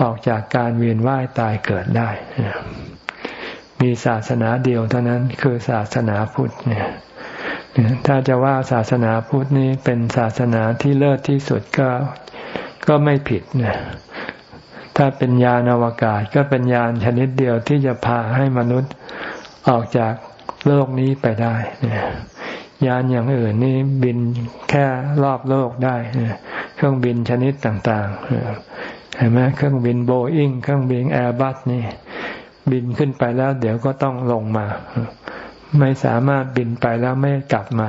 ออกจากการเวียนว่ายตายเกิดได้ มีศาสนาเดียวเท่านั้นคือศาสนาพุทธเนี่ยถ้าจะว่าศาสนาพุทธนี้เป็นศาสนาที่เลิศที่สุดก็ก็ไม่ผิดเนี่ย ถ้าเป็นยานอวกาศก็เป็นยานชนิดเดียวที่จะพาให้มนุษย์ออกจากโลกนี้ไปได้เนี่ยยานอย่างอื่นนี่บินแค่รอบโลกได้เครื่องบินชนิดต่างๆเห็นไหมเครื่องบินโบอิงเครื่องบินแอร์บัสนี่ บินขึ้นไปแล้ว เดี๋ยวก็ต้องลงมา ไม่สามารถบินไปแล้วไม่กลับมา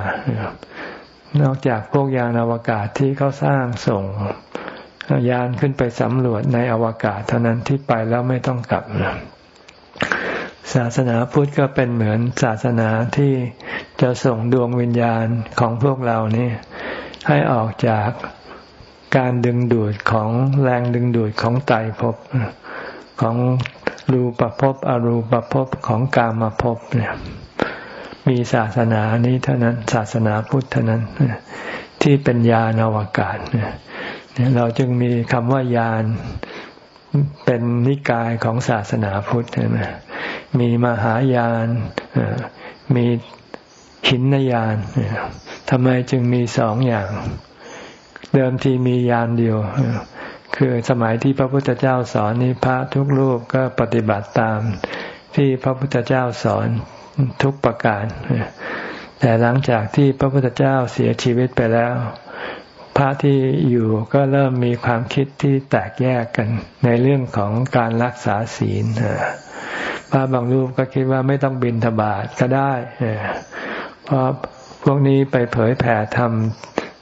นอกจากพวกยานอวกาศที่เขาสร้างส่ง ยานขึ้นไปสำรวจในอวกาศเท่านั้นที่ไปแล้วไม่ต้องกลับศาสนาพุทธก็เป็นเหมือนศาสนาที่จะส่งดวงวิญญาณของพวกเรานี่ให้ออกจากการดึงดูดของแรงดึงดูดของไตภพของรูปภพอรูปภพของกามภพเนี่ย มีศาสนานี้เท่านั้น ศาสนาพุทธเท่านั้นที่เป็นญาณอวกาศเนี่ย เราจึงมีคำว่ายานเป็นนิกายของศาสนาพุทธนะมีมหายานมีหินนยานทำไมจึงมีสองอย่าง เดิมทีมียานเดียว คือสมัยที่พระพุทธเจ้าสอนนี้พระทุกรูปก็ปฏิบัติตามที่พระพุทธเจ้าสอนทุกประการ แต่หลังจากที่พระพุทธเจ้าเสียชีวิตไปแล้ว พระที่อยู่ก็เริ่มมีความคิดที่แตกแยกกันในเรื่องของการรักษาศีลพระบางรูปก็คิดว่าไม่ต้องบินทบาทก็ได้เพราะพวกนี้ไปเผยแผ่ธรรม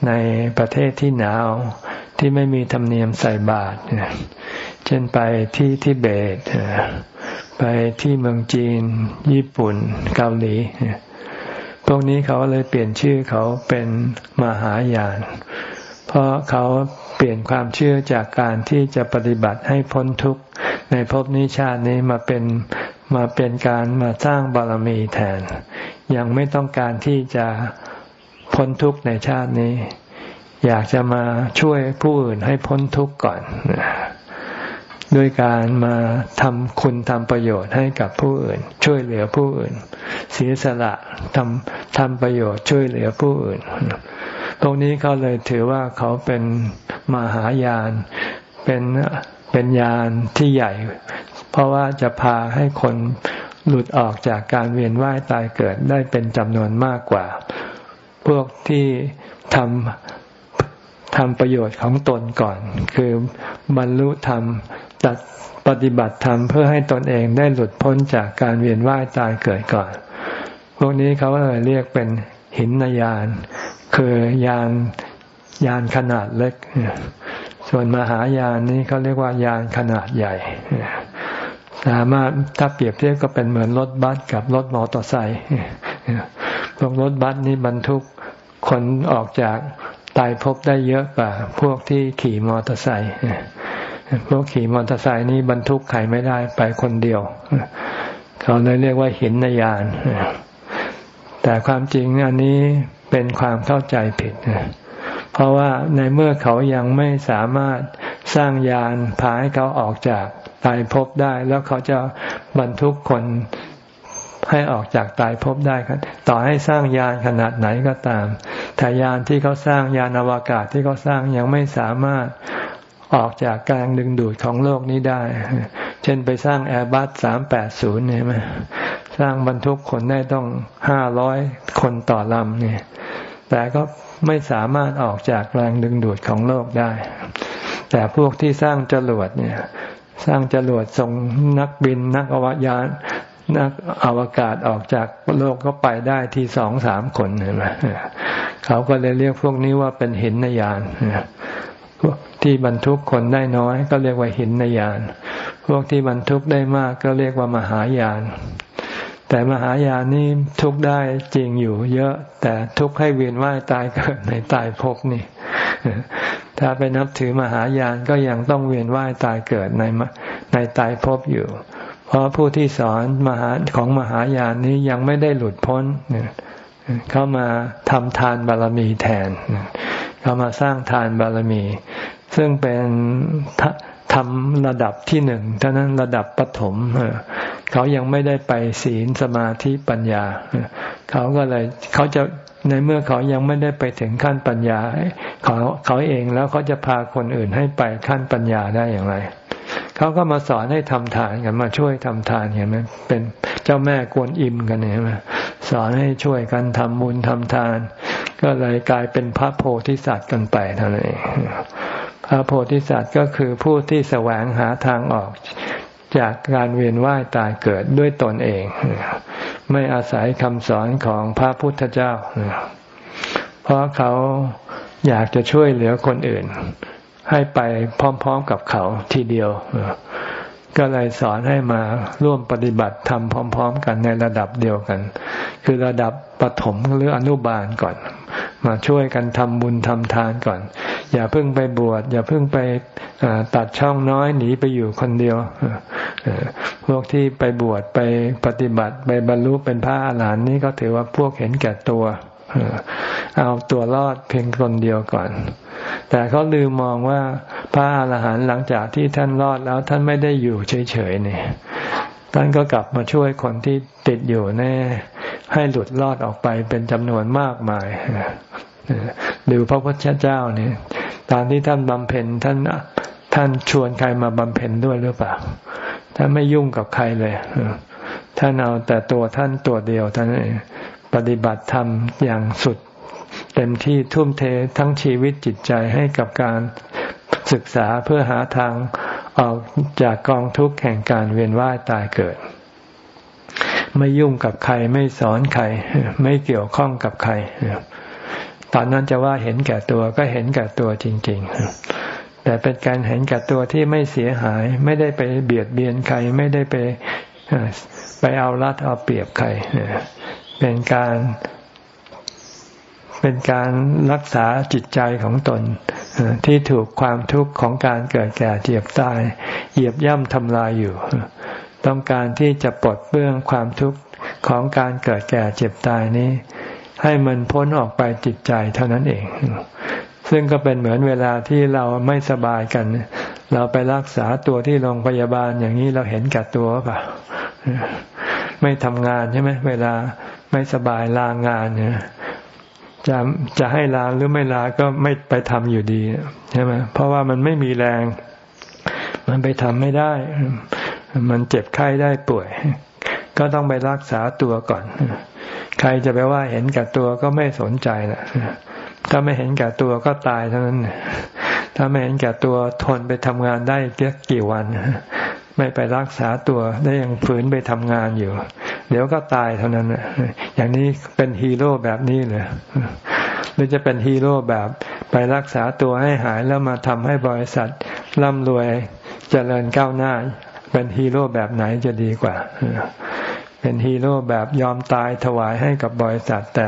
ในประเทศที่หนาวที่ไม่มีธรรมเนียมใส่บาตรเช่นไปที่ทิเบตไปที่เมืองจีน ญี่ปุ่น เกาหลีพวกนี้เขาเลยเปลี่ยนชื่อเขาเป็นมหายาน เพราะเขาเปลี่ยนความเชื่อจากการที่จะปฏิบัติให้พ้นทุกข์ในภพนี้ชาตินี้มาเป็นมาเป็นการมาสร้างบารมีแทน ยังไม่ต้องการที่จะพ้นทุกข์ในชาตินี้ อยากจะมาช่วยผู้อื่นให้พ้นทุกข์ก่อน ด้วยการมาทำคุณทำประโยชน์ให้กับผู้อื่น ช่วยเหลือผู้อื่น เสียสละทำทำประโยชน์ช่วยเหลือผู้อื่น ตรงนี้เขาเลยถือว่าเขาเป็นมหายานเป็นเป็นยานที่ใหญ่ เพราะว่าจะพาให้คนหลุดออกจากการเวียนว่ายตายเกิดได้เป็นจำนวนมากกว่า พวกที่ทำทำประโยชน์ของตนก่อน คือบรรลุธรรม ตัดปฏิบัติธรรมเพื่อให้ตนเองได้หลุดพ้นจากการเวียนว่ายตายเกิดก่อน พวกนี้เขาเลยเรียกเป็นหินนยาน คือยานยานขนาดเล็กสส่วนมหายานนี้เขาเรียกว่ายานขนาดใหญ่ สามารถถ้าเปรียบเทียบก็เป็นเหมือนรถบัสกับรถมอเตอร์ไซค์พวกรถบัสนี่บรรทุกคนออกจากตายพบได้เยอะกว่าพวกที่ขี่มอเตอร์ไซค์ พวกขี่มอเตอร์ไซค์นี้บรรทุกใครไม่ได้ไปคนเดียว เขาเลยเรียกว่าหินนยาน แต่ความจริงอันนี้เป็นความเข้าใจผิด เพราะว่าในเมื่อเขายังไม่สามารถสร้างยานพาให้เขาออกจากตายภพได้ แล้วเขาจะบรรทุกคนให้ออกจากตายภพได้ครับต่อให้สร้างยานขนาดไหนก็ตามแต่ยานที่เขาสร้างยานอวกาศที่เขาสร้างยังไม่สามารถ ออกจากการดึงดูดของโลกนี้ได้ เช่นไปสร้างแอร์บัสสามแปดศูนย์เนี่ยไหมสร้างบรรทุกคนได้ต้องห้าร้อยคนต่อลำเนี่ย แต่ก็ไม่สามารถออกจากแรงดึงดูดของโลกได้ แต่พวกที่สร้างจรวดเนี่ย สร้างจรวดส่งนักบินนักอวยานนักอวกาศออกจากโลกก็ไปได้ที่สองสามคนเห็นไหมเขาก็เลยเรียกพวกนี้ว่าเป็นหินนยาน ที่บรรทุกคนได้น้อย ก็เรียกว่าหินนยาน พวกที่บรรทุกได้มากก็เรียกว่ามหายาน แต่มหายานนี่ทุกได้จริงอยู่ เยอะ แต่ทุกให้เวียนว่ายตายเกิดในตายภพนี่ถ้าไปนับถือมหายานก็ยังต้องเวียนว่ายตายเกิดในในตายภพอยู่ เพราะผู้ที่สอนมหาของมหายานนี้ยังไม่ได้หลุดพ้นเข้ามาทำทานบารมีแทน เขามาสร้างทานบารมี ซึ่งเป็นทำระดับที่หนึ่งเท่านั้นระดับปฐมเขายังไม่ได้ไปศีลสมาธิปัญญา เขาก็เลยเขาจะในเมื่อเขายังไม่ได้ไปถึงขั้นปัญญาเขาเขาเองแล้วเขาจะพาคนอื่นให้ไปขั้นปัญญาได้อย่างไรเขาก็มาสอนให้ทำทานกันมาช่วยทำทานเห็นไหมเป็นเจ้าแม่กวนอิมกันเห็นไหมสอนให้ช่วยกันทำบุญทำทาน ก็เลยกลายเป็นพระโพธิสัตว์กันไปเท่านั้นเองพระโพธิสัตว์ก็คือผู้ที่แสวงหาทางออกจากการเวียนว่ายตายเกิดด้วยตนเอง ไม่อาศัยคำสอนของพระพุทธเจ้า เพราะเขาอยากจะช่วยเหลือคนอื่น ให้ไปพร้อมๆกับเขาทีเดียว ก็เลยสอนให้มาร่วมปฏิบัติทำพร้อม ๆ กันในระดับเดียวกัน คือระดับ ปฐมหรืออนุบาลก่อน มาช่วยกันทำบุญทำทานก่อน อย่าเพิ่งไปบวชอย่าเพิ่งไปตัดช่องน้อยหนีไปอยู่คนเดียวพวกที่ไปบวชไปปฏิบัติไปบรรลุเป็นพระอาหารหันต์นี้ก็ถือว่าพวกเห็นแก่ตัวเอาตัวรอดเพียงคนเดียวก่อน แต่เขาลืมมองว่าพระอาหารหันต์หลังจากที่ท่านรอดแล้วท่านไม่ได้อยู่เฉยๆนี่ ท่านก็กลับมาช่วยคนที่ติดอยู่แน่ ให้หลุดรอดออกไปเป็นจำนวนมากมายดูพระพุทธเจ้าเนี่ยตอนที่ท่านบำเพ็ญท่านท่านชวนใครมาบำเพ็ญด้วยหรือเปล่าท่านไม่ยุ่งกับใครเลยท่านเอาแต่ตัวท่านตัวเดียวท่านเองปฏิบัติธรรมอย่างสุด เต็มที่ทุ่มเททั้งชีวิตจิตใจให้กับการศึกษาเพื่อหาทาง ออกจากกองทุกข์แห่งการเวียนว่ายตายเกิด ไม่ยุ่งกับใครไม่สอนใคร ไม่เกี่ยวข้องกับใคร ตอนนั้นจะว่าเห็นแก่ตัวก็เห็นแก่ตัวจริง ๆ แต่เป็นการเห็นแก่ตัวที่ไม่เสียหาย ไม่ได้ไปเบียดเบียนใคร ไม่ได้ไปไปเอารัดเอาเปรียบใครเป็นการ เป็นการรักษาจิตใจของตน ที่ถูกความทุกข์ของการเกิดแก่เจ็บตาย เหยียบย่ำทำลายอยู่ ต้องการที่จะปลดเปลื้องความทุกข์ของการเกิดแก่เจ็บตายนี้ ให้มันพ้นออกไปจิตใจเท่านั้นเอง ซึ่งก็เป็นเหมือนเวลาที่เราไม่สบายกัน เราไปรักษาตัวที่โรงพยาบาลอย่างนี้เราเห็นแก่ตัวป่ะไม่ทำงานใช่ไหมเวลาไม่สบายลางานเนี่ย จะจะให้ลาหรือไม่ลาก็ไม่ไปทำอยู่ดีใช่ไหมเพราะว่ามันไม่มีแรง มันไปทำไม่ได้ มันเจ็บไข้ได้ป่วย ก็ต้องไปรักษาตัวก่อน ใครจะไปว่าเห็นกับตัวก็ไม่สนใจละถ้าไม่เห็นกับตัวก็ตายเท่านั้น ถ้าไม่เห็นกับตัวทนไปทำงานได้กี่วัน ไม่ไปรักษาตัวได้ยังฝืนไปทำงานอยู่ เดี๋ยวก็ตายเท่านั้นอย่างนี้เป็นฮีโร่แบบนี้เลยหรือจะเป็นฮีโร่แบบไปรักษาตัวให้หายแล้วมาทำให้บริษัทร่ำรวยเจริญก้าวหน้า เป็นฮีโร่แบบไหนจะดีกว่า เป็นฮีโร่แบบยอมตายถวายให้กับบริษัท แต่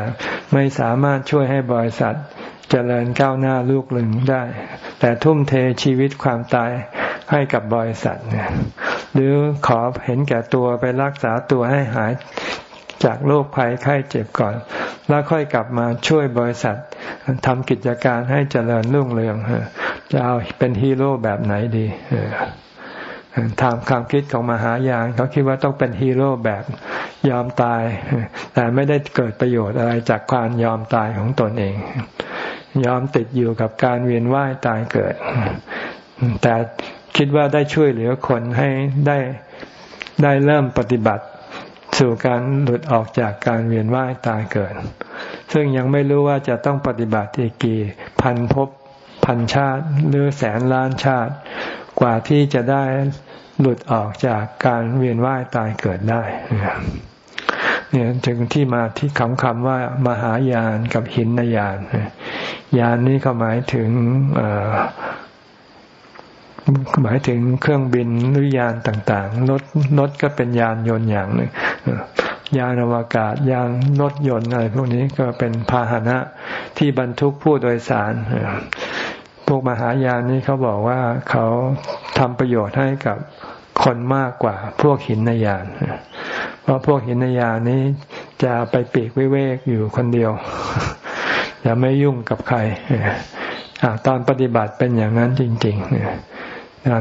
ไม่สามารถช่วยให้บริษัทเจริญก้าวหน้าลูกหลึงได้ แต่ทุ่มเทชีวิตความตาย ให้กับบริษัทเนี่ยหรือขอเห็นแก่ตัวไปรักษาตัวให้หายจากโรคภัยไข้เจ็บก่อน แล้วค่อยกลับมาช่วยบริษัททำกิจการให้เจริญรุ่งเรืองจะเอาเป็นฮีโร่แบบไหนดีตามความคิดของมหายานเขาคิดว่าต้องเป็นฮีโร่แบบยอมตาย แต่ไม่ได้เกิดประโยชน์อะไรจากความยอมตายของตนเอง ยอมติดอยู่กับการเวียนว่ายตายเกิด แต่ คิดว่าได้ช่วยเหลือคนให้ได้ได้เริ่มปฏิบัติ สู่การหลุดออกจากการเวียนว่ายตายเกิด ซึ่งยังไม่รู้ว่าจะต้องปฏิบัติอีกกี่พันภพพันชาติหรือแสนล้านชาติ กว่าที่จะได้หลุดออกจากการเวียนว่ายตายเกิดได้เนี่ยถึงที่มาที่คำคำว่ามหายานกับหินนยานยานนี้ก็หมายถึง หมายถึงเครื่องบินหรือยานต่างๆรถรถก็เป็นยานยนต์อย่างหนึ่งยานอวกาศยานรถยนต์อะไรพวกนี้ก็เป็นพาหนะที่บรรทุกผู้โดยสารพวกมหายานนี้เขาบอกว่าเขาทำประโยชน์ให้กับคนมากกว่าพวกหินในยาน เพราะพวกหินในยานนี้จะไปปีกวิเวกอยู่คนเดียว จะไม่ยุ่งกับใครตอนปฏิบัติเป็นอย่างนั้นจริงๆตอน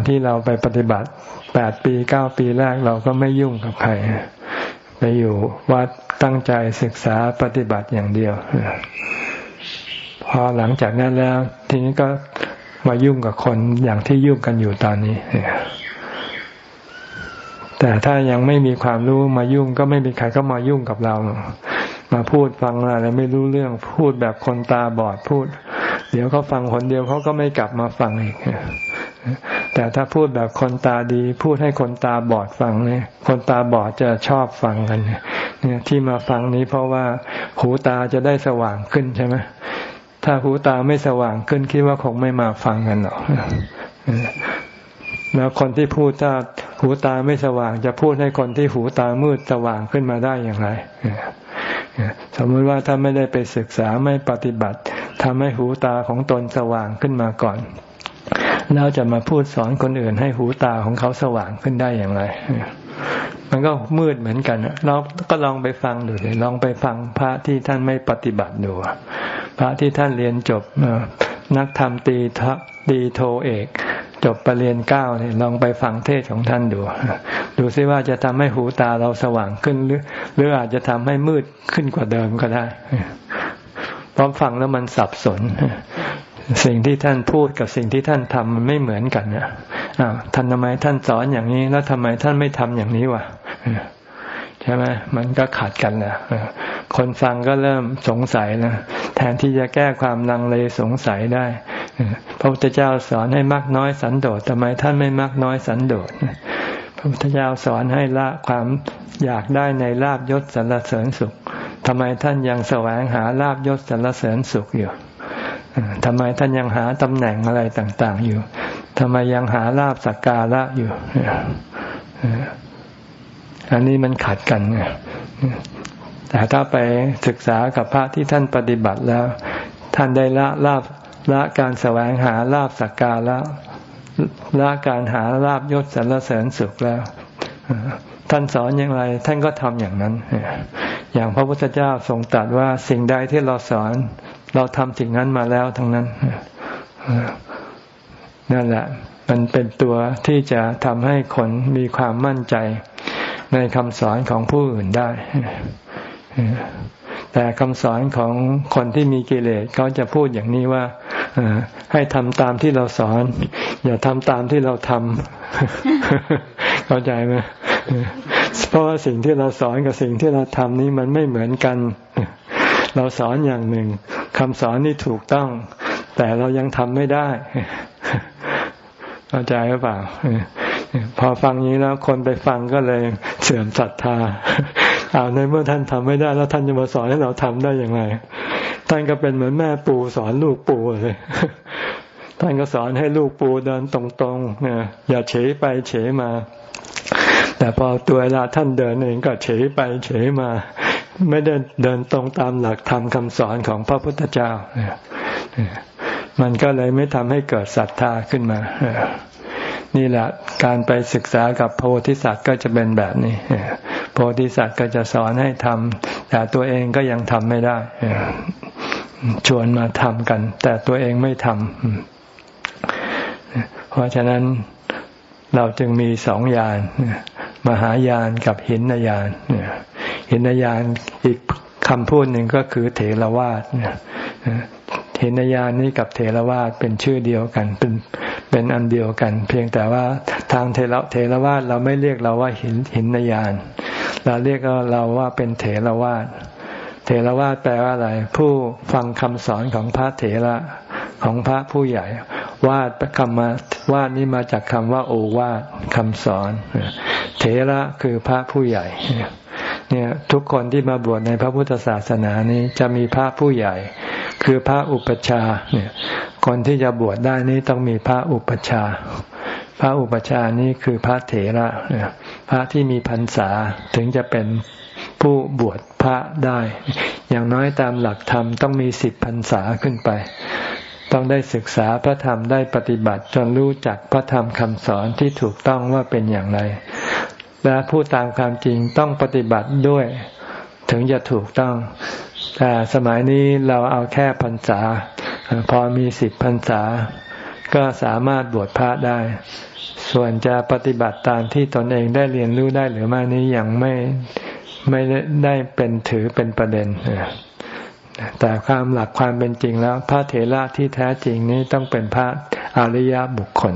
ที่เราไปปฏิบัติแปดปีเก้าปีแรกเราก็ไม่ยุ่งกับใครไปอยู่วัดตั้งใจศึกษาปฏิบัติอย่างเดียวพอหลังจากนั้นแล้ว ทีนี้ก็มายุ่งกับคนอย่างที่ยุ่งกันอยู่ตอนนี้แต่ถ้ายังไม่มีความรู้มายุ่งก็ไม่มีใครก็มายุ่งกับเรา มาพูดฟังอะไรไม่รู้เรื่องพูดแบบคนตาบอดพูด เดี๋ยวเขาฟังคนเดียวเขาก็ไม่กลับมาฟังอีก แต่ถ้าพูดแบบคนตาดี พูดให้คนตาบอดฟังเนี่ย คนตาบอดจะชอบฟังกันเนี่ยที่มาฟังนี้เพราะว่าหูตาจะได้สว่างขึ้นใช่ไหมถ้าหูตาไม่สว่างขึ้นคิดว่าคงไม่มาฟังกันหรอกแล้วคนที่พูดถ้าหูตาไม่สว่าง จะพูดให้คนที่หูตามืดสว่างขึ้นมาได้อย่างไรสมมติว่าถ้าไม่ได้ไปศึกษาไม่ปฏิบัติทำให้หูตาของตนสว่างขึ้นมาก่อน แล้วจะมาพูดสอนคนอื่นให้หูตาของเขาสว่างขึ้นได้อย่างไร มันก็มืดเหมือนกันเราก็ลองไปฟังดูเลยลองไปฟังพระที่ท่านไม่ปฏิบัติดู พระที่ท่านเรียนจบนักธรรมตีตีโทเอกจบปรริญญาเก้าเนี่ยลองไปฟังเทศของท่านดู ดูซิว่าจะทำให้หูตาเราสว่างขึ้นหรือ หรืออาจจะทำให้มืดขึ้นกว่าเดิมก็ได้พราะฟังแล้วมันสับสน สิ่งที่ท่านพูดกับสิ่งที่ท่านทำมันไม่เหมือนกันเนะอ้าวท่านทำไมท่านสอนอย่างนี้ แล้วทำไมท่านไม่ทำอย่างนี้วะใช่ไหมมันก็ขัดกันนะคนฟังก็เริ่มสงสัยนะแทนที่จะแก้ความลังเลสงสัยได้พระพุทธเจ้าสอนให้มักน้อยสันโดษทำไมท่านไม่มักน้อยสันโดษพระพุทธเจ้าสอนให้ละความอยากได้ในลาบยศสรรเสริญสุขทำไมท่านยังแสวงหาลาบยศสรรเสริญสุขอยู่ ทำไมท่านยังหาตำแหน่งอะไรต่าง ๆ อยู่ทำไมยังหาลาบสักการะอยู่อันนี้มันขัดกันไงแต่ถ้าไปศึกษากับพระที่ท่านปฏิบัติแล้ว ท่านได้ละลาบละการแสวงหาลาบสักการะละการหาลาบยศสรรเสริญสุขแล้ว ท่านสอนอย่างไร ท่านก็ทำอย่างนั้น อย่างพระพุทธเจ้าทรงตรัสว่าสิ่งใดที่เราสอน เราทำสิ่งนั้นมาแล้วทั้งนั้นนั่นแหละ มันเป็นตัวที่จะทำให้คนมีความมั่นใจในคำสอนของผู้อื่นได้แต่คำสอนของคนที่มีกิเลสเขาจะพูดอย่างนี้ว่าให้ทำตามที่เราสอน อย่าทำตามที่เราทำเข้าใจไหมเพราะว่าสิ่งที่เราสอนกับสิ่งที่เราทำนี้มันไม่เหมือนกัน เราสอนอย่างหนึ่งคำสอนนี่ถูกต้อง แต่เรายังทำไม่ได้เข้าใจหรือเปล่าพอฟังนี้แล้วคนไปฟังก็เลยเสื่อมศรัทธาเอาในเมื่อท่านทำไม่ได้ แล้วท่านจะมาสอนให้เราทำได้อย่างไรท่านก็เป็นเหมือนแม่ปูสอนลูกปูเลยท่านก็สอนให้ลูกปูเดินตรงๆอย่าเฉยไปเฉยมา แต่พอตัวเวลาท่านเดินเองก็เฉยไปเฉยมา ไม่เดินเดินตรงตามหลักธรรมคำสอนของพระพุทธเจ้ามันก็เลยไม่ทำให้เกิดศรัทธาขึ้นมานี่แหละการไปศึกษากับโพธิสัตว์ก็จะเป็นแบบนี้โพธิสัตว์ก็จะสอนให้ทำแต่ตัวเองก็ยังทำไม่ได้ชวนมาทำกัน แต่ตัวเองไม่ทำเพราะฉะนั้นเราจึงมีสองยานมหายานกับหินยาน หินยานอีกคำพูดหนึ่งก็คือเถรวาทเหินยานนี้กับเถรวาทเป็นชื่อเดียวกันเป็นเป็นอันเดียวกัน เพียงแต่ว่าทางเทระเทรวาทเราไม่เรียกเราว่าหินหินยานเราเรียกเราว่าเป็นเถรวาทเถรวาทแปลว่าอะไร ผู้ฟังคำสอนของพระเถระของพระผู้ใหญ่ วาดคำมาวาดนี้มาจากคำว่า โอวาทคำสอน เถระคือพระผู้ใหญ่ เนี่ยทุกคนที่มาบวชในพระพุทธศาสนานี้จะมีพระผู้ใหญ่ คือพระอุปชาเนี่ยคนที่จะบวชได้นี้ต้องมีพระอุปชา พระอุปชานี้คือพระเถระพระที่มีพรรษาถึงจะเป็นผู้บวชพระได้ อย่างน้อยตามหลักธรรมต้องมีสิบพรรษาขึ้นไป ต้องได้ศึกษาพระธรรมได้ปฏิบัติจนรู้จักพระธรรมคำสอนที่ถูกต้องว่าเป็นอย่างไร และผู้ตามความจริงต้องปฏิบัติด้วย ถึงจะถูกต้อง แต่สมัยนี้เราเอาแค่พรรษา พอมีสิบพรรษา ก็สามารถบวชพระได้ ส่วนจะปฏิบัติตามที่ตนเองได้เรียนรู้ได้หรือไม่นี้ยังไม่ไม่ได้เป็นถือเป็นประเด็น แต่ความหลักความเป็นจริงแล้ว พระเถระที่แท้จริงนี้ต้องเป็นพระ อริยบุคคล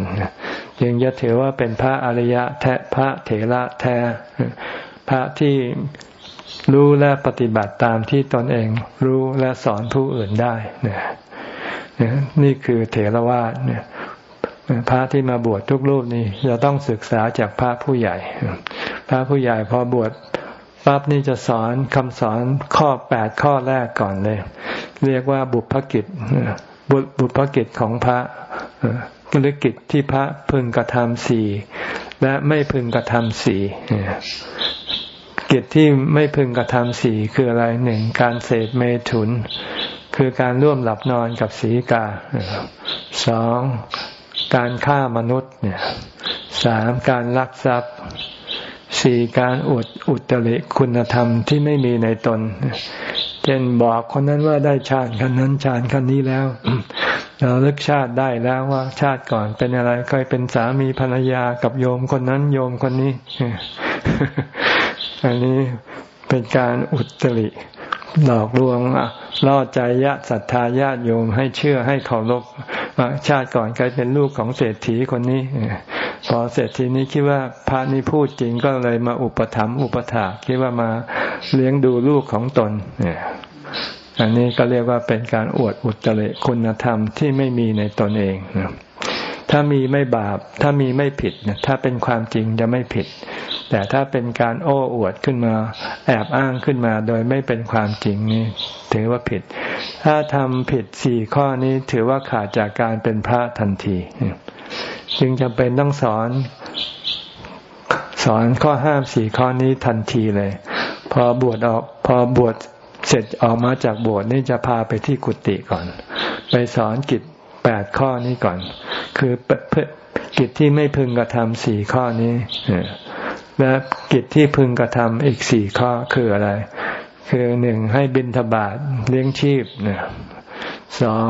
จึงจะถือว่าเป็นพระอริยะแท้พระเถระแท้ พระที่รู้และปฏิบัติตามที่ตนเองรู้และสอนผู้อื่นได้เนี่ยนี่คือเถรวาทเนี่ยพระที่มาบวชทุกรูปนี่จะต้องศึกษาจากพระผู้ใหญ่ พระผู้ใหญ่พอบวชปั๊บนี่จะสอนคำสอนข้อแปดข้อแรกก่อนเลย เรียกว่าบุพกิจ บุบุพกิจของพระกิจกิจที่พระพึงกระทำสี่และไม่พึงกระทำสี่กิจที่ไม่พึงกระทำสี่คืออะไรหนึ่งการเสพเมถุน คือการร่วมหลับนอนกับศีกาสองการฆ่ามนุษย์เนี่ยสามการลักทรัพย์สี่การอดอุตริคุณธรรมที่ไม่มีในตน ช่นบอกคนนั้นว่าได้ชาติคนนั้นชาติคนนี้แล้วเราเลิกชาติได้แล้วว่า ชาติก่อนเป็นอะไรเคยเป็นสามีภรรยากับโยมคนนั้นโยมคนนี้ อันนี้เป็นการอุตริหลอกลวง ล่อใจญาติศรัทธาญาติโยมให้เชื่อให้เคารพชาติก่อนเคยเป็นลูกของเศรษฐีคนนี้พอเศรษฐีนี้คิดว่าพระนี้พูดจริงก็เลยมาอุปถัมภ์อุปถาคิดว่ามาเลี้ยงดูลูกของตนอันนี้ก็เรียกว่าเป็นการอวดอุตริคุณธรรมที่ไม่มีในตนเอง ถ้ามีไม่บาป ถ้ามีไม่ผิดถ้าเป็นความจริงจะไม่ผิด แต่ถ้าเป็นการโอ้อวดขึ้นมา แอบอ้างขึ้นมา โดยไม่เป็นความจริงนี่ถือว่าผิด ถ้าทำผิดสี่ข้อนี้ถือว่าขาดจากการเป็นพระทันที จึงจำเป็นต้องสอนสอนข้อห้ามสี่ข้อนี้ทันทีเลย พอบวชออกพอบวชเสร็จออกมาจากบวชนี่จะพาไปที่กุฏิก่อน ไปสอนกิจแปดข้อนี้ก่อน คือกิจที่ไม่พึงกระทำสี่ข้อนี้และกิจที่พึงกระทำอีกสี่ข้อคืออะไร คือหนึ่งให้บิณฑบาตเลี้ยงชีพสอง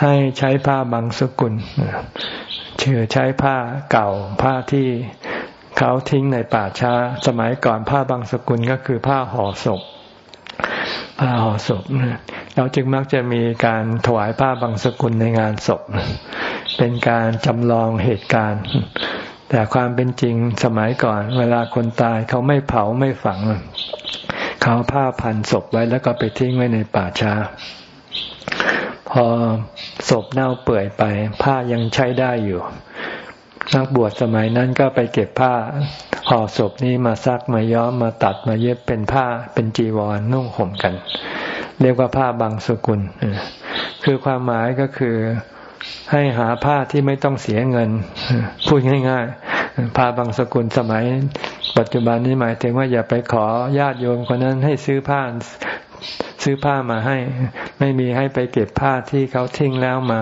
ให้ใช้ผ้าบางสกุลเชื่อใช้ผ้าเก่าผ้าที่เขาทิ้งในป่าช้า สมัยก่อนผ้าบางสกุลก็คือผ้าห่อศพ ผ้าห่อศพเราจึงมักจะมีการถวายผ้าบางสกุลในงานศพ เป็นการจำลองเหตุการณ์ แต่ความเป็นจริงสมัยก่อน เวลาคนตายเขาไม่เผาไม่ฝัง เขาผ้าพันศพไว้แล้วก็ไปทิ้งไว้ในป่าช้า พอศพเน่าเปื่อยไป ผ้ายังใช้ได้อยู่ นักบวชสมัยนั้นก็ไปเก็บผ้าห่อศพนี้มาซักมาย้อมมาตัดมาเย็บเป็นผ้าเป็นจีวรนุ่งห่มกัน เรียกว่าผ้าบางสกุลคือความหมายก็คือให้หาผ้าที่ไม่ต้องเสียเงิน พูดง่ายๆผ้าบางสกุลสมัย ปัจจุบันนี้หมายถึงว่าอย่าไปขอญาติโยมคนนั้นให้ซื้อผ้าซื้อผ้ามาให้ ไม่มีให้ไปเก็บผ้าที่เขาทิ้งแล้วมา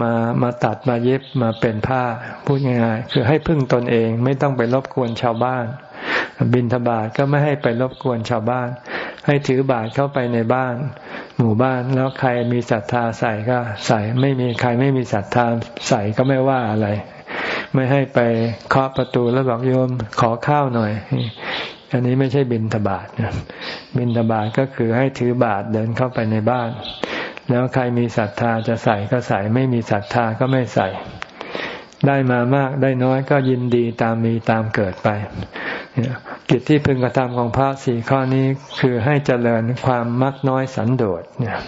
มามาตัดมาเย็บมาเป็นผ้าพูดง่ายๆคือให้พึ่งตนเองไม่ต้องไปรบกวนชาวบ้าน บินทบาทก็ไม่ให้ไปรบกวนชาวบ้าน ให้ถือบาทเข้าไปในบ้าน หมู่บ้านแล้วใครมีศรัทธาใส่ก็ใส่ไม่มีใครไม่มีศรัทธาใส่ก็ไม่ว่าอะไร ไม่ให้ไปเคาะประตูแล้วบอกโยมขอข้าวหน่อย อันนี้ไม่ใช่บินทบาทบินทบาทก็คือให้ถือบาทเดินเข้าไปในบ้าน แล้วใครมีศรัทธาจะใส่ก็ใส่ ไม่มีศรัทธาก็ไม่ใส่ ได้มามากได้น้อยก็ยินดีตามมีตามเกิดไปกิจที่พึงกระทำของพระสี่ข้อนี้คือให้เจริญความมักน้อยสันโดษเนี่ย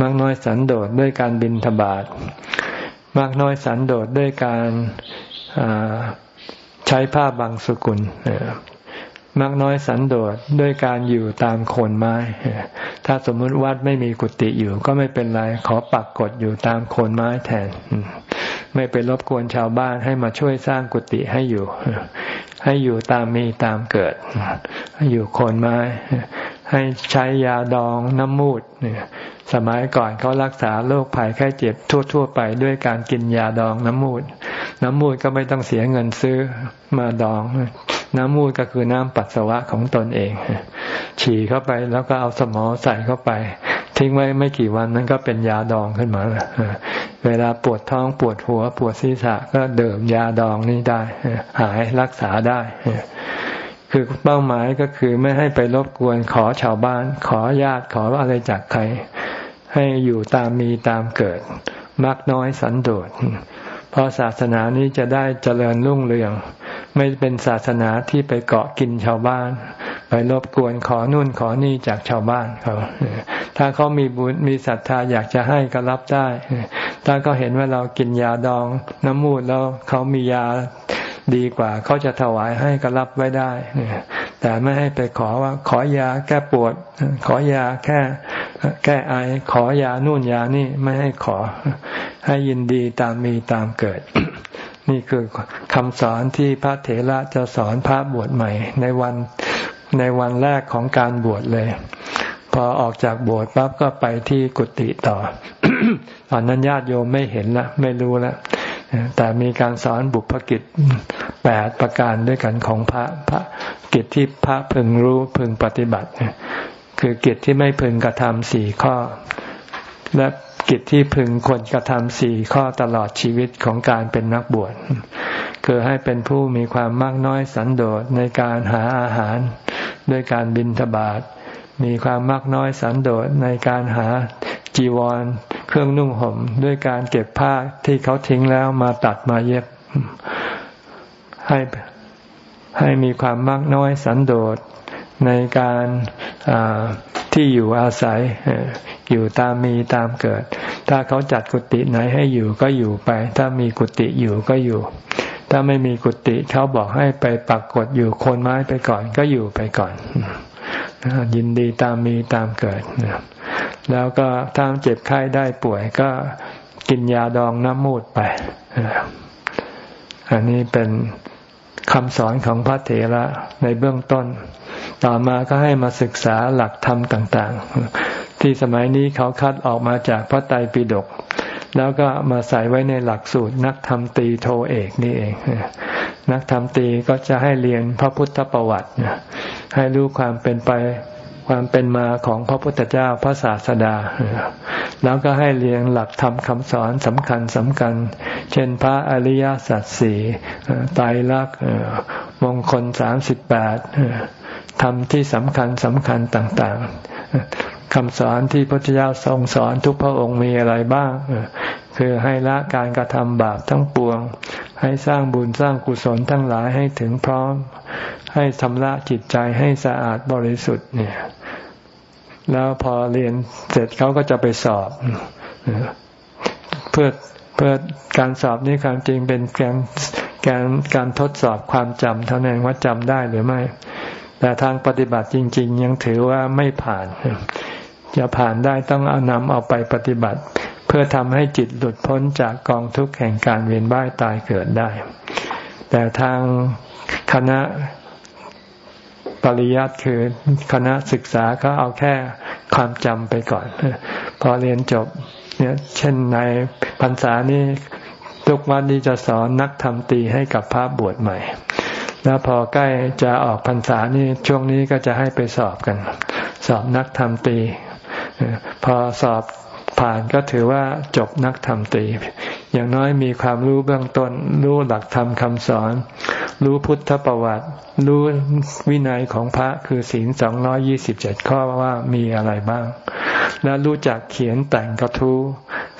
มักน้อยสันโดษด้วยการบินทบาทมักน้อยสันโดษด้วยการใช้ผ้าบางสกุล มักน้อยสันโดษด้วยการอยู่ตามโคนไม้ ถ้าสมมุติวัดไม่มีกุฏิอยู่ก็ไม่เป็นไร ขอปักกดอยู่ตามโคนไม้แทน ไม่ไปรบกวนชาวบ้านให้มาช่วยสร้างกุฏิให้อยู่ ให้อยู่ตามมีตามเกิด ให้อยู่โคนไม้ ให้ใช้ยาดองน้ำมูดสมัยก่อนเขารักษาโรคภัยแค่เจ็บทั่ว ๆ ไปด้วยการกินยาดองน้ำมูด น้ำมูดก็ไม่ต้องเสียเงินซื้อมาดอง น้ำมูดก็คือน้ำปัสสาวะของตนเอง ฉี่เข้าไปแล้วก็เอาสมอใส่เข้าไป ทิ้งไว้ไม่กี่วันนั้นก็เป็นยาดองขึ้นมาเวลาปวดท้องปวดหัว ปวดศีรษะก็เดิมยาดองนี้ได้ หายรักษาได้ คือเป้าหมายก็คือไม่ให้ไปรบกวนขอชาวบ้าน ขอญาติขออะไรจากใคร ให้อยู่ตามมีตามเกิดมักน้อยสันโดษเพราะศาสนานี้จะได้เจริญรุ่งเรือง ไม่เป็นศาสนาที่ไปเกาะกินชาวบ้าน ไปรบกวนขอนู่นขอนี่จากชาวบ้านเขาถ้าเขามีบุญมีศรัทธาอยากจะให้ก็รับได้ ถ้าเขาเห็นว่าเรากินยาดองน้ำมูดแล้วเขามียาดีกว่าเขาจะถวายให้ก็รับไว้ได้แต่ไม่ให้ไปขอว่าขอยาแก้ปวด ขอยาแค่แก้ไอขอยานู่นยานี่ไม่ให้ขอให้ยินดีตามมีตามเกิด นี่คือคำสอนที่พระเถระจะสอนพระบวชใหม่ ในวันในวันแรกของการบวชเลย พอออกจากบวชปั๊บก็ไปที่กุฏิต่อ ตอนนั้นญาติโยมไม่เห็นละไม่รู้ละแต่มีการสอนบุพกิจแปดประการด้วยกันของพระพระกิจที่พระพึงรู้พึงปฏิบัติ คือกิจที่ไม่พึงกระทำสี่ข้อ และ กิจที่พึงควรกระทำสี่ข้อตลอดชีวิตของการเป็นนักบวชคือให้เป็นผู้มีความมากน้อยสันโดษในการหาอาหาร ด้วยการบินทบาทมีความมากน้อยสันโดษในการหาจีวร เครื่องนุ่งห่มด้วยการเก็บผ้าที่เขาทิ้งแล้วมาตัดมาเย็บให้ให้มีความมากน้อยสันโดษ ในการที่อยู่อาศัยอยู่ตามมีตามเกิด ถ้าเขาจัดกุฏิไหนให้อยู่ก็อยู่ไป ถ้ามีกุฏิอยู่ก็อยู่ ถ้าไม่มีกุฏิเขาบอกให้ไปปักกดอยู่โคนไม้ไปก่อนก็อยู่ไปก่อนยินดีตามมีตามเกิดแล้วก็ถ้าเจ็บไข้ได้ป่วยก็กินยาดองน้ำมูดไป อันนี้เป็นคำสอนของพระเถระในเบื้องต้น ต่อมาก็ให้มาศึกษาหลักธรรมต่างๆ ที่สมัยนี้เขาคัดออกมาจากพระไตรปิฎกแล้วก็มาใส่ไว้ในหลักสูตร นักธรรมตีโทเอกนี่เอง นักธรรมตีก็จะให้เรียนพระพุทธประวัติให้รู้ความเป็นไปความเป็นมาของพระพุทธเจ้าพระศาสดา แล้วก็ให้เรียนหลักธรรมคำสอนสำคัญสำคัญ เช่นพระอริยสัจสี่ไตรลักษณ์มงคลสามสิบแปด ธรรมที่สำคัญสำคัญต่าง ๆคำสอนที่พระพุทธเจ้าทรงสอนทุกพระองค์มีอะไรบ้าง คือให้ละการกระทำบาปทั้งปวง ให้สร้างบุญสร้างกุศลทั้งหลายให้ถึงพร้อม ให้ชำระจิตใจให้สะอาดบริสุทธิ์เนี่ยแล้วพอเรียนเสร็จเขาก็จะไปสอบ เพื่อเพื่อการสอบนี้ความจริงเป็นการการการทดสอบความจำเท่านั้นว่าจำได้หรือไม่ แต่ทางปฏิบัติจริง ๆ ยังถือว่าไม่ผ่าน จะผ่านได้ต้องเอานำเอาไปปฏิบัติ เพื่อทำให้จิตหลุดพ้นจากกองทุกข์แห่งการเวียนว่ายตายเกิดได้ แต่ทางคณะปริยัติคือคณะศึกษาก็เอาแค่ความจำไปก่อน พอเรียนจบเนี่ยเช่นในพรรษานี้ทุกวันนี้จะสอนนักธรรมตีให้กับพระบวชใหม่ แล้วพอใกล้จะออกพรรษานี่ช่วงนี้ก็จะให้ไปสอบกัน สอบนักธรรมตี พอสอบผ่านก็ถือว่าจบนักธรรมตี อย่างน้อยมีความรู้เบื้องต้น รู้หลักธรรมคำสอน รู้พุทธประวัติ รู้วินัยของพระคือศีลสองร้อยี่สิบเจ็ดข้อว่ามีอะไรบ้าง และรู้จักเขียนแต่งกระทู้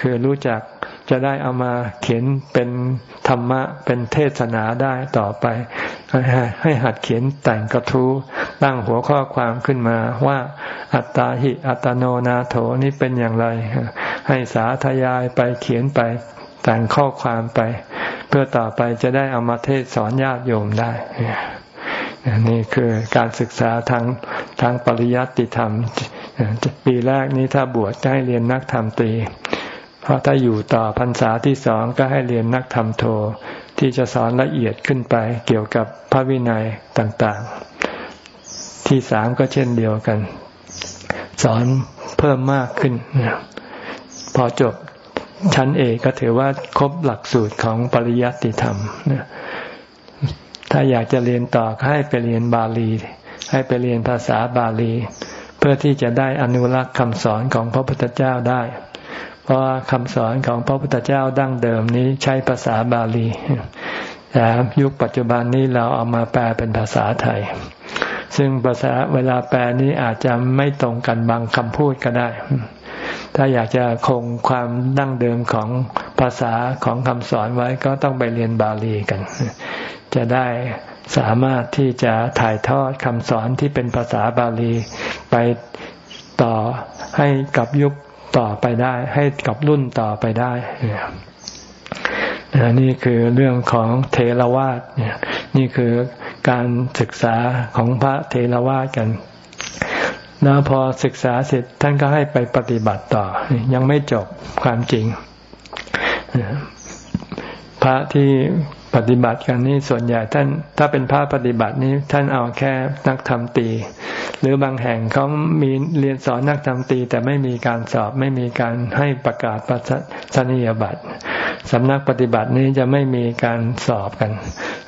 คือรู้จัก จะได้เอามาเขียนเป็นธรรมะเป็นเทศนาได้ต่อไป ให้หัดเขียนแต่งกระทู้ตั้งหัวข้อความขึ้นมาว่าอัตตาหิอัตโนนาโถนี่เป็นอย่างไร ให้สาธยายไปเขียนไปแต่งข้อความไป เพื่อต่อไปจะได้เอามาเทศสอนญาติโยมได้นี่คือการศึกษาทางทางปริยัติธรรม ปีแรกนี้ถ้าบวชจะให้เรียนนักธรรมตรี เพราะถ้าอยู่ต่อพรรษาที่สองก็ให้เรียนนักธรรมโท ที่จะสอนละเอียดขึ้นไปเกี่ยวกับพระวินัยต่างๆ ที่สามก็เช่นเดียวกัน สอนเพิ่มมากขึ้น พอจบชั้นเอกก็ถือว่าครบหลักสูตรของปริยัติธรรม ถ้าอยากจะเรียนต่อก็ให้ไปเรียนบาลี ให้ไปเรียนภาษาบาลี เพื่อที่จะได้อนุรักษ์คำสอนของพระพุทธเจ้าได้ ราะคำสอนของพระพุทธเจ้าดั้งเดิมนี้ใช้ภาษาบาลีแต่ยุคปัจจุบันนี้เราเอามาแปลเป็นภาษาไทย ซึ่งภาษาเวลาแปลนี้อาจจะไม่ตรงกันบางคำพูดก็ได้ ถ้าอยากจะคงความดั้งเดิมของภาษาของคำสอนไว้ก็ต้องไปเรียนบาลีกัน จะได้สามารถที่จะถ่ายทอดคำสอนที่เป็นภาษาบาลีไปต่อให้กับยุค ต่อไปได้ ให้กับรุ่นต่อไปได้นี่คือเรื่องของเทรวาสนี่คือการศึกษาของพระเทรวาสกันแล้วพอศึกษาเสร็จท่านก็ให้ไปปฏิบัติต่อ ยังไม่จบความจริง พระที่ปฏิบัติกันนี่ส่วนใหญ่ท่าน ถ้าเป็นพระปฏิบัตินี้ท่านเอาแค่นักธรรมตี หรือบางแห่งเขามีเรียนสอนนักธรรมตี แต่ไม่มีการสอบไม่มีการให้ประกาศปัสนียบัตรสำนักปฏิบัตินี้จะไม่มีการสอบกัน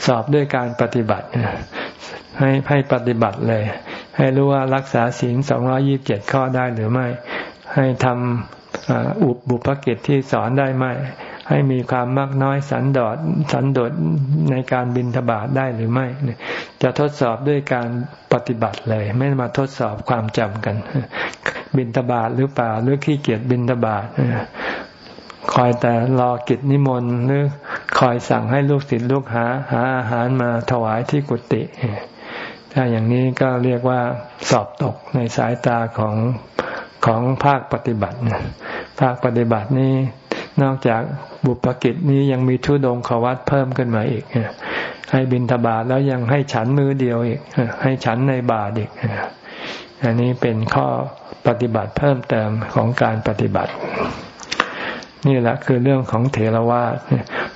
สอบด้วยการปฏิบัติ ให้ให้ปฏิบัติเลย ให้รู้ว่ารักษาศีลสองอยิบเจ็ดข้อได้หรือไม่ ให้ทำอุบบุพกิจที่สอนได้ไหม ให้มีความมากน้อยสันโดษสันโดษในการบินทบาทได้หรือไม่ จะทดสอบด้วยการปฏิบัติเลย ไม่มาทดสอบความจำกัน บินทบาทหรือเปล่าหรือขี้เกียจบินทบาทคอยแต่รอกิจนิมนต์หรือคอยสั่งให้ลูกศิษย์ลูกหา หาอาหารมาถวายที่กุฏิถ้าอย่างนี้ก็เรียกว่าสอบตกในสายตาของของภาคปฏิบัติ ภาคปฏิบัตินี้ นอกจากบุพกิจนี้ยังมีทุดงขวัตเพิ่มขึ้นมาอีกให้บินทบาทแล้วยังให้ฉันมือเดียวอีกให้ฉันในบาทอีกอันนี้เป็นข้อปฏิบัติเพิ่มเติมของการปฏิบัติ นี่แหละคือเรื่องของเถรวาท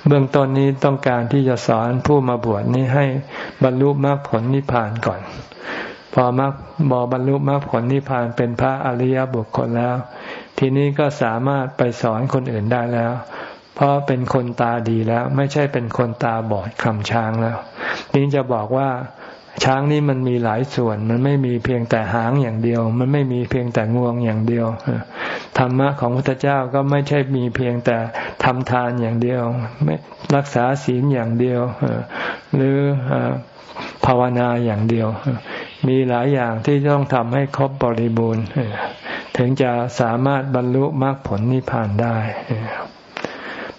เบื้องต้นนี้ต้องการที่จะสอนผู้มาบวชนี้ให้บรรลุมรรคผลนิพพานก่อน พอมรรคบอบรรลุมรรคผลนิพพานเป็นพระอริยบุคคลแล้ว ทีนี้ก็สามารถไปสอนคนอื่นได้แล้ว เพราะเป็นคนตาดีแล้ว ไม่ใช่เป็นคนตาบอดคำช้างแล้วนี้จะบอกว่าช้างนี่มันมีหลายส่วน มันไม่มีเพียงแต่หางอย่างเดียว มันไม่มีเพียงแต่งวงอย่างเดียวธรรมะของพระพุทธเจ้าก็ไม่ใช่มีเพียงแต่ทำทานอย่างเดียว ไม่รักษาศีลอย่างเดียวหรือภาวนาอย่างเดียว มีหลายอย่างที่ต้องทำให้ครบบริบูรณ์ ถึงจะสามารถบรรลุมรรคผลนิพพานได้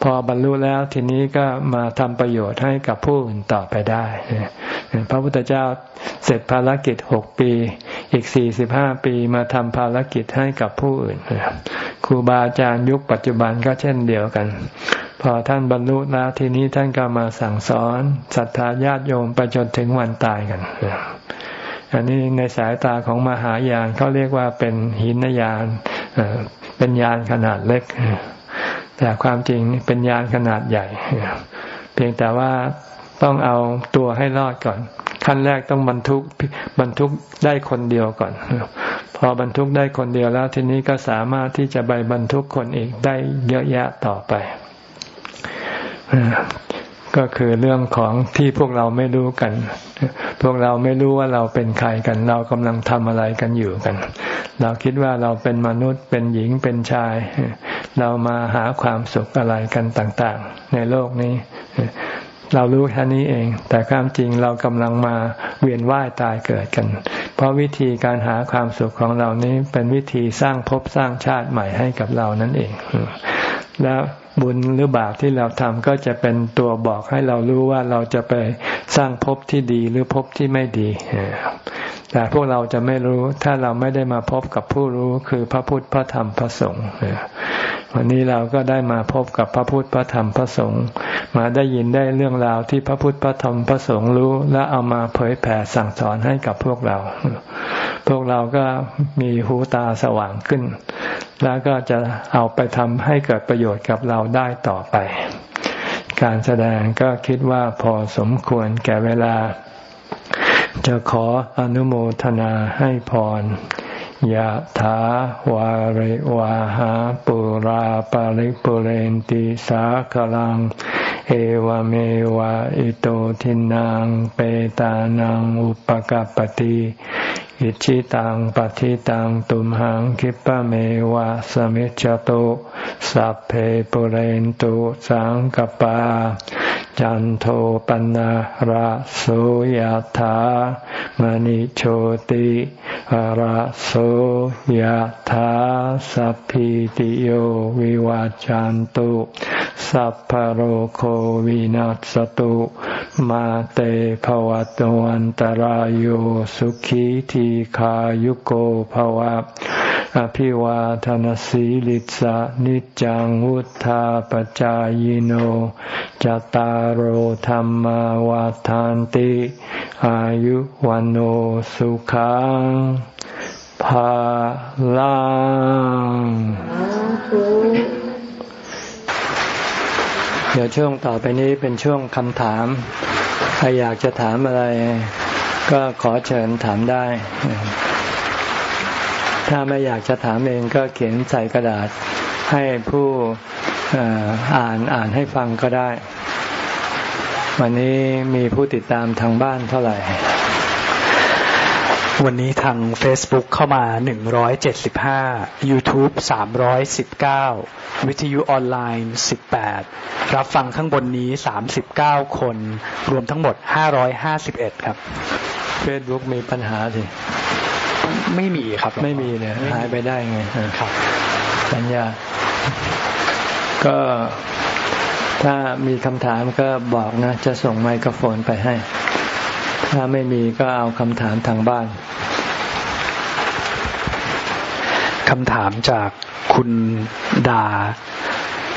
พอบรรลุแล้วทีนี้ก็มาทำประโยชน์ให้กับผู้อื่นต่อไปได้ พระพุทธเจ้าเสร็จภารกิจหกปี อีกสี่สิบห้าปีมาทำภารกิจให้กับผู้อื่นครูบาอาจารย์ยุคปัจจุบันก็เช่นเดียวกันพอท่านบรรลุแล้วทีนี้ท่านก็มาสั่งสอนศรัทธาญาติโยมไปจนถึงวันตายกัน อันนี้ในสายตาของมหายานเขาเรียกว่าเป็นหินยานเป็นยานขนาดเล็ก แต่ความจริงเป็นยานขนาดใหญ่ เพียงแต่ว่าต้องเอาตัวให้รอดก่อน ขั้นแรกต้องบรรทุกบรรทุกได้คนเดียวก่อน พอบรรทุกได้คนเดียวแล้วทีนี้ก็สามารถที่จะไปบรรทุกคนอีกได้เยอะแยะต่อไป ก็คือเรื่องของที่พวกเราไม่รู้กัน พวกเราไม่รู้ว่าเราเป็นใครกัน เรากำลังทำอะไรกันอยู่กัน เราคิดว่าเราเป็นมนุษย์เป็นหญิงเป็นชาย เรามาหาความสุขอะไรกันต่าง ๆ ในโลกนี้ เรารู้แค่นี้เอง แต่ความจริงเรากำลังมาเวียนว่ายตายเกิดกัน เพราะวิธีการหาความสุขของเรานี้เป็นวิธีสร้างภพสร้างชาติใหม่ให้กับเรานั่นเอง แล้ว บุญหรือบาปที่เราทำก็จะเป็นตัวบอกให้เรารู้ว่าเราจะไปสร้างภพที่ดีหรือภพที่ไม่ดีแต่พวกเราจะไม่รู้ถ้าเราไม่ได้มาพบกับผู้รู้คือพระพุทธพระธรรมพระสงฆ์ วันนี้เราก็ได้มาพบกับพระพุทธพระธรรมพระสงฆ์มาได้ยินได้เรื่องราวที่พระพุทธพระธรรมพระสงฆ์รู้ และเอามาเผยแผ่สั่งสอนให้กับพวกเรา พวกเราก็มีหูตาสว่างขึ้น แล้วก็จะเอาไปทำให้เกิดประโยชน์กับเราได้ต่อไป การแสดงก็คิดว่าพอสมควรแก่เวลา จะขออนุโมทนาให้พร ยะถาวาริวาหาปุราปาริปุเรนติสาคลัง เอวเมวะอิโตทินังเปตานังอุปกัปติอิชิตังปฏิตังตุมหังคิปะเมวะสมิจจตุสัพเพปุเรนตุสังกปา จันโทปนะระโสยธามณิโชติระโสยธาสัพพิติโยวิวาจันตุสัพพโรโควินัสตุมาเตภวตวันตารโยสุขีทีขายุโกภวะ อภิวาทนสีลิสะนิจังวุธาปจายโนจตารโหธรรมวาทานติ อายุวันโอสุขังภาลังเดี๋ยวช่วงต่อไปนี้เป็นช่วงคำถาม ใครอยากจะถามอะไร ก็ขอเชิญถามได้ ถ้าไม่อยากจะถามเองก็เขียนใส่กระดาษให้ผู้อ่านอ่านให้ฟังก็ได้ วันนี้มีผู้ติดตามทางบ้านเท่าไหร่ วันนี้ทาง Facebook เข้ามา 175 YouTube 319 วิทยุออนไลน์ 18 รับฟังข้างบนนี้ 39 คน รวมทั้งหมด 551 ครับ Facebook มีปัญหาสิ ไม่มีครับ ไม่มีเนี่ยหายไปได้ไงครับ สัญญา ก็ถ้ามีคำถามก็บอกนะ จะส่งไมโครโฟนไปให้ ถ้าไม่มีก็เอาคำถามทางบ้านคำถามจากคุณดา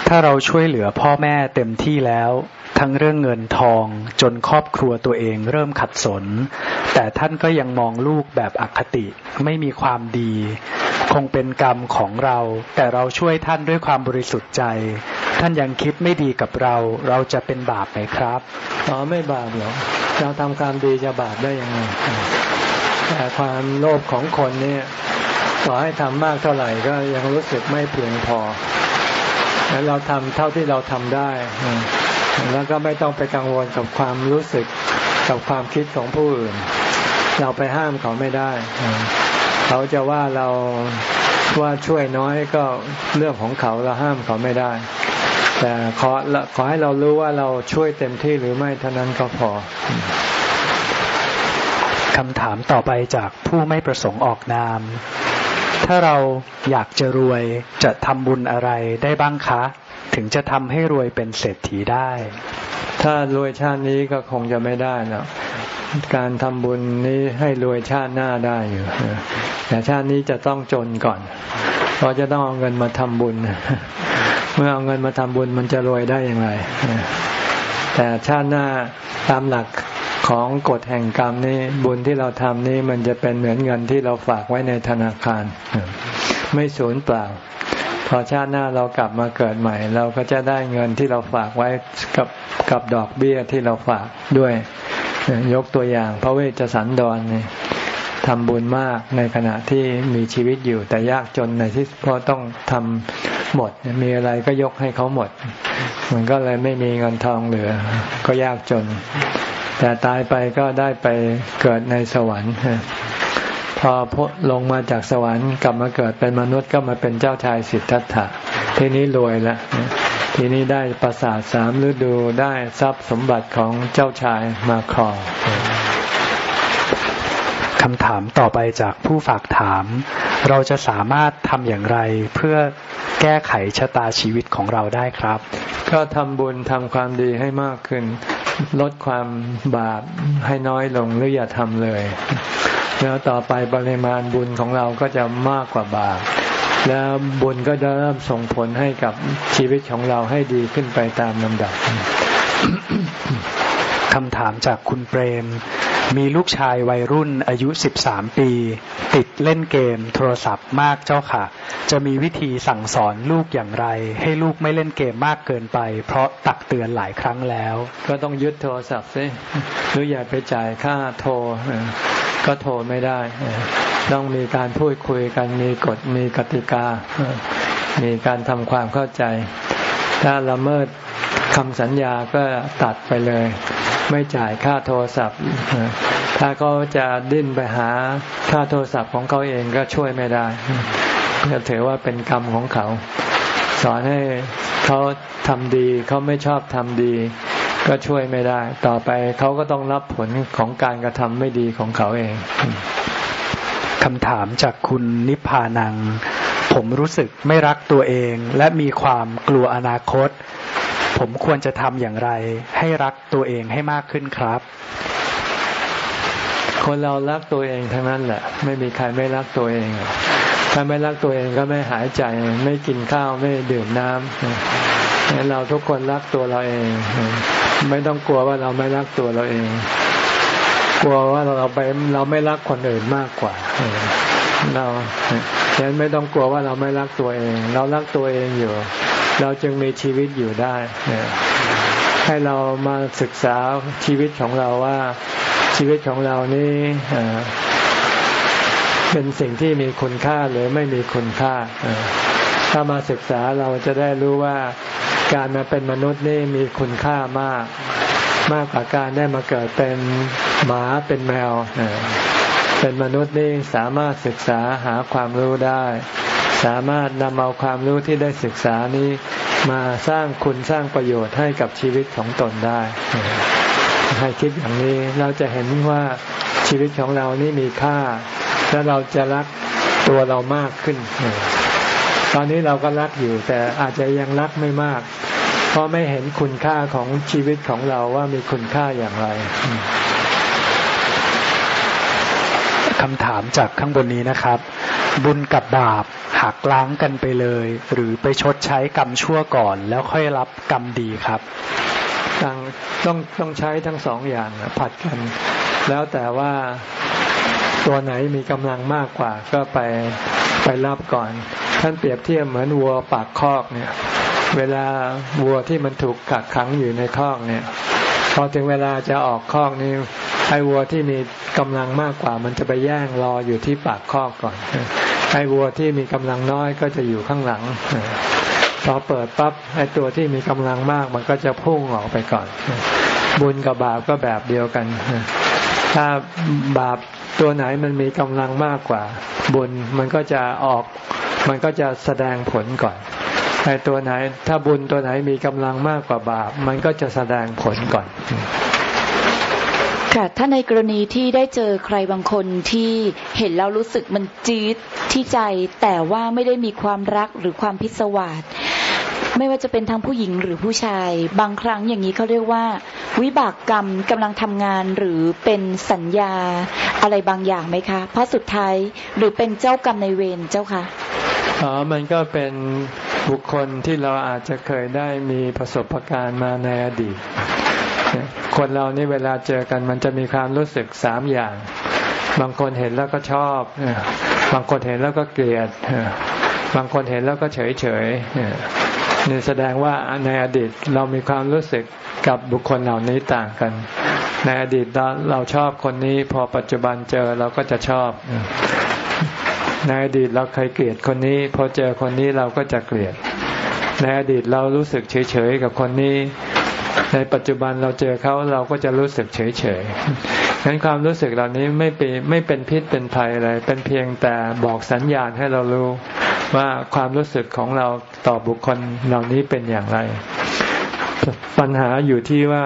ถ้าเราช่วยเหลือพ่อแม่เต็มที่แล้ว ทั้งเรื่องเงินทองจนครอบครัวตัวเองเริ่มขัดสน แต่ท่านก็ยังมองลูกแบบอคติไม่มีความดี คงเป็นกรรมของเรา แต่เราช่วยท่านด้วยความบริสุทธิ์ใจ ท่านยังคิดไม่ดีกับเรา เราจะเป็นบาปไหมครับอ๋อไม่บาปหรอกเราทำความดีจะบาปได้ยังไงแต่ความโลภของคนเนี่ยต่อให้ทำมากเท่าไหร่ก็ยังรู้สึกไม่เพียงพอแล้วเราทำเท่าที่เราทำได้ แล้วก็ไม่ต้องไปกังวลกับความรู้สึกกับความคิดของผู้อื่น เราไปห้ามเขาไม่ได้ เขาจะว่าเราว่าช่วยน้อยก็เรื่องของเขาเราห้ามเขาไม่ได้ แต่ขอขอให้เรารู้ว่าเราช่วยเต็มที่หรือไม่เท่านั้นก็พอคำถามต่อไปจากผู้ไม่ประสงค์ออกนาม ถ้าเราอยากจะรวยจะทำบุญอะไรได้บ้างคะ ถึงจะทำให้รวยเป็นเศรษฐีได้ ถ้ารวยชาตินี้ก็คงจะไม่ได้แล้วการทำบุญนี้ให้รวยชาติหน้าได้อยู่แต่ชาตินี้จะต้องจนก่อน เพราะจะต้องเอาเงินมาทำบุญ เมื่อเอาเงินมาทำบุญมันจะรวยได้อย่างไร แต่ชาติหน้าตามหลักขของกฎแห่งกรรมนี่บุญที่เราทำนี่มันจะเป็นเหมือนเงินที่เราฝากไว้ในธนาคาร ไม่สูญเปล่า พอชาติหน้าเรากลับมาเกิดใหม่ เราก็จะได้เงินที่เราฝากไว้กับกับดอกเบี้ยที่เราฝากด้วย ยกตัวอย่าง พระเวชสันดรนี่ทำบุญมากในขณะที่มีชีวิตอยู่แต่ยากจนในที่เพราะต้องทำหมดมีอะไรก็ยกให้เขาหมด มันก็เลยไม่มีเงินทองเหลือ ก็ยากจน แต่ตายไปก็ได้ไปเกิดในสวรรค์ พอพลงมาจากสวรรค์กลับมาเกิดเป็นมนุษย์ก็มาเป็นเจ้าชายสิทธัตถะทีนี้รวยแล้วทีนี้ได้ประสาทสามฤดูได้ทรัพย์สมบัติของเจ้าชายมาครองคำถามต่อไปจากผู้ฝากถาม เราจะสามารถทำอย่างไรเพื่อแก้ไขชะตาชีวิตของเราได้ครับ ก็ทำบุญทำความดีให้มากขึ้น ลดความบาปให้น้อยลงหรืออย่าทำเลย แล้วต่อไปปริมาณบุญของเราก็จะมากกว่าบาปแล้วบุญก็จะเริ่มส่งผลให้กับชีวิตของเราให้ดีขึ้นไปตามลำดับคำถามจากคุณเปรม มีลูกชายวัยรุ่นอายุ 13 ปี ติดเล่นเกมโทรศัพท์มากเจ้าค่ะ จะมีวิธีสั่งสอนลูกอย่างไร ให้ลูกไม่เล่นเกมมากเกินไป เพราะตักเตือนหลายครั้งแล้ว ก็ต้องยึดโทรศัพท์ซิหรืออย่าไปจ่ายค่าโทร ก็โทรไม่ได้ ต้องมีการพูดคุยกันมีกฎมีกติกา มีการทำความเข้าใจ ถ้าละเมิดคำสัญญาก็ตัดไปเลย ไม่จ่ายค่าโทรศัพท์ ถ้าเขาจะดิ้นไปหาค่าโทรศัพท์ของเขาเองก็ช่วยไม่ได้ก็ถือว่าเป็นกรรมของเขา สอนให้เขาทำดีเขาไม่ชอบทำดี ก็ช่วยไม่ได้ ต่อไปเขาก็ต้องรับผลของการกระทำไม่ดีของเขาเองคำถามจากคุณนิพพานัง ผมรู้สึกไม่รักตัวเอง และมีความกลัวอนาคต ผมควรจะทำอย่างไร ให้รักตัวเองให้มากขึ้นครับ คนเรารักตัวเองทั้งนั้นแหละ ไม่มีใครไม่รักตัวเองถ้าไม่รักตัวเองก็ไม่หายใจไม่กินข้าวไม่ดื่มน้ำเราทุกคนรักตัวเราเอง ไม่ต้องกลัวว่าเราไม่รักตัวเราเอง กลัวว่าเราไปเราไม่รักคนอื่นมากกว่าเราฉะนั้นไม่ต้องกลัวว่าเราไม่รักตัวเอง เรารักตัวเองอยู่ เราจึงมีชีวิตอยู่ได้ ให้เรามาศึกษาชีวิตของเราว่าชีวิตของเรานี้เป็นสิ่งที่มีคุณค่าหรือไม่มีคุณค่า ถ้ามาศึกษาเราจะได้รู้ว่า การมาเป็นมนุษย์นี่มีคุณค่ามาก มากกว่าการได้มาเกิดเป็นหมาเป็นแมว เป็นมนุษย์นี่สามารถศึกษาหาความรู้ได้ สามารถนำเอาความรู้ที่ได้ศึกษานี้มาสร้างคุณสร้างประโยชน์ให้กับชีวิตของตนได้ ให้คิดอย่างนี้เราจะเห็นว่าชีวิตของเรานี่มีค่า และเราจะรักตัวเรามากขึ้น ตอนนี้เราก็รักอยู่ แต่อาจจะยังรักไม่มาก เพราะไม่เห็นคุณค่าของชีวิตของเราว่ามีคุณค่าอย่างไรคำถามจากข้างบนนี้นะครับ บุญกับบาปหักล้างกันไปเลย หรือไปชดใช้กรรมชั่วก่อน แล้วค่อยรับกรรมดีครับต้องต้องต้องใช้ทั้งสองอย่างผัดกัน แล้วแต่ว่าตัวไหนมีกำลังมากกว่า ก็ไปไปรับก่อน ท่านเปรียบเทียบเหมือนวัวปากคอกเนี่ย เวลาวัวที่มันถูกกักขังอยู่ในคอกเนี่ยพอถึงเวลาจะออกคอกนี่ไอ้วัวที่มีกำลังมากกว่า มันจะไปแย่งรออยู่ที่ปากคอกก่อนไอ้วัวที่มีกำลังน้อยก็จะอยู่ข้างหลังพอเปิดปั๊บไอ้ตัวที่มีกำลังมากมันก็จะพุ่งออกไปก่อน บุญกับบาปก็แบบเดียวกัน ถ้าบาปตัวไหนมันมีกำลังมากกว่า บุญมันก็จะออก มันก็จะแสดงผลก่อนไอ้ตัวไหน ถ้าบุญตัวไหนมีกำลังมากกว่าบาป มันก็จะแสดงผลก่อน ค่ะ ถ้าในกรณีที่ได้เจอใครบางคนที่เห็นแล้วรู้สึกมันจี๊ดที่ใจ แต่ว่าไม่ได้มีความรักหรือความพิศวาสไม่ว่าจะเป็นทั้งผู้หญิงหรือผู้ชาย บางครั้งอย่างนี้เขาเรียกว่า วิบากกรรมกำลังทำงานหรือเป็นสัญญาอะไรบางอย่างไหมคะ เพราะสุดท้ายหรือเป็นเจ้ากรรมในเวรเจ้าคะ อ๋อมันก็เป็นบุคคลที่เราอาจจะเคยได้มีประสบการณ์มาในอดีต คนเรานี่เวลาเจอกันมันจะมีความรู้สึกสามอย่าง บางคนเห็นแล้วก็ชอบ บางคนเห็นแล้วก็เกลียด บางคนเห็นแล้วก็เฉยเฉยนี่แสดงว่าในอดีตเรามีความรู้สึกกับบุคคลเหล่านี้ต่างกัน ในอดีตเราชอบคนนี้ พอปัจจุบันเจอเราก็จะชอบ ในอดีตเราเคยเกลียดคนนี้ พอเจอคนนี้เราก็จะเกลียด ในอดีตเรารู้สึกเฉยๆกับคนนี้ ในปัจจุบันเราเจอเขาเราก็จะรู้สึกเฉยๆงั้นความรู้สึกเหล่านี้ไม่เป็นไม่เป็นพิษเป็นภัยอะไร เป็นเพียงแต่บอกสัญญาณให้เรารู้ว่าความรู้สึกของเราต่อบุคคลเหล่านี้เป็นอย่างไร ปัญหาอยู่ที่ว่า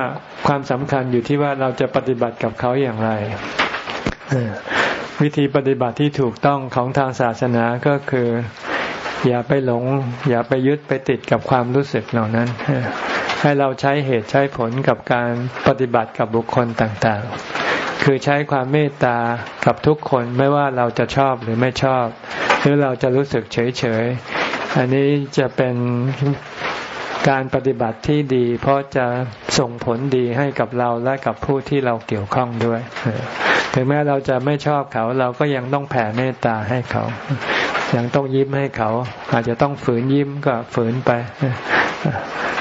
ความสำคัญอยู่ที่ว่าเราจะปฏิบัติกับเขาอย่างไร วิธีปฏิบัติที่ถูกต้องของทางศาสนาก็คือ อย่าไปหลง อย่าไปยึดไปติดกับความรู้สึกเหล่านั้น ให้เราใช้เหตุใช้ผลกับการปฏิบัติกับบุคคลต่างๆ คือใช้ความเมตตากับทุกคนไม่ว่าเราจะชอบหรือไม่ชอบ หรือเราจะรู้สึกเฉยๆอันนี้จะเป็น การปฏิบัติที่ดี เพราะจะส่งผลดีให้กับเราและกับผู้ที่เราเกี่ยวข้องด้วย ถึงแม้เราจะไม่ชอบเขาเราก็ยังต้องแผ่เมตตาให้เขา ยังต้องยิ้มให้เขา อาจจะต้องฝืนยิ้มก็ฝืนไป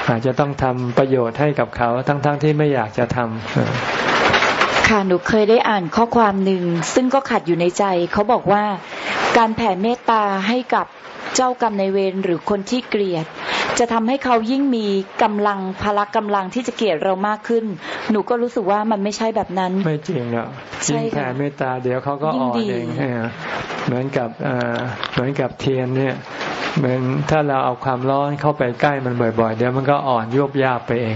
อาจจะต้องทำประโยชน์ให้กับเขาทั้งๆทที่ไม่อยากจะทำค่ะหนูเคยได้อ่านข้อความหนึ่งซึ่งก็ขัดอยู่ในใจ เขาบอกว่าการแผ่เมตตาให้กับเจ้ากรรมในเวรหรือคนที่เกลียด จะทำให้เขายิ่งมีกำลังพละกำลังที่จะเกลียดเรามากขึ้น หนูก็รู้สึกว่ามันไม่ใช่แบบนั้น ไม่จริงหรอกยิ่งแผ่เมตตาเดี๋ยวเขาก็อ่อนเองเหมือนกับเหมือนกับเทียนเนี่ยเหมือนถ้าเราเอาความร้อนเข้าไปใกล้มันบ่อยๆ เดี๋ยวมันก็อ่อนยุบยาบไปเอง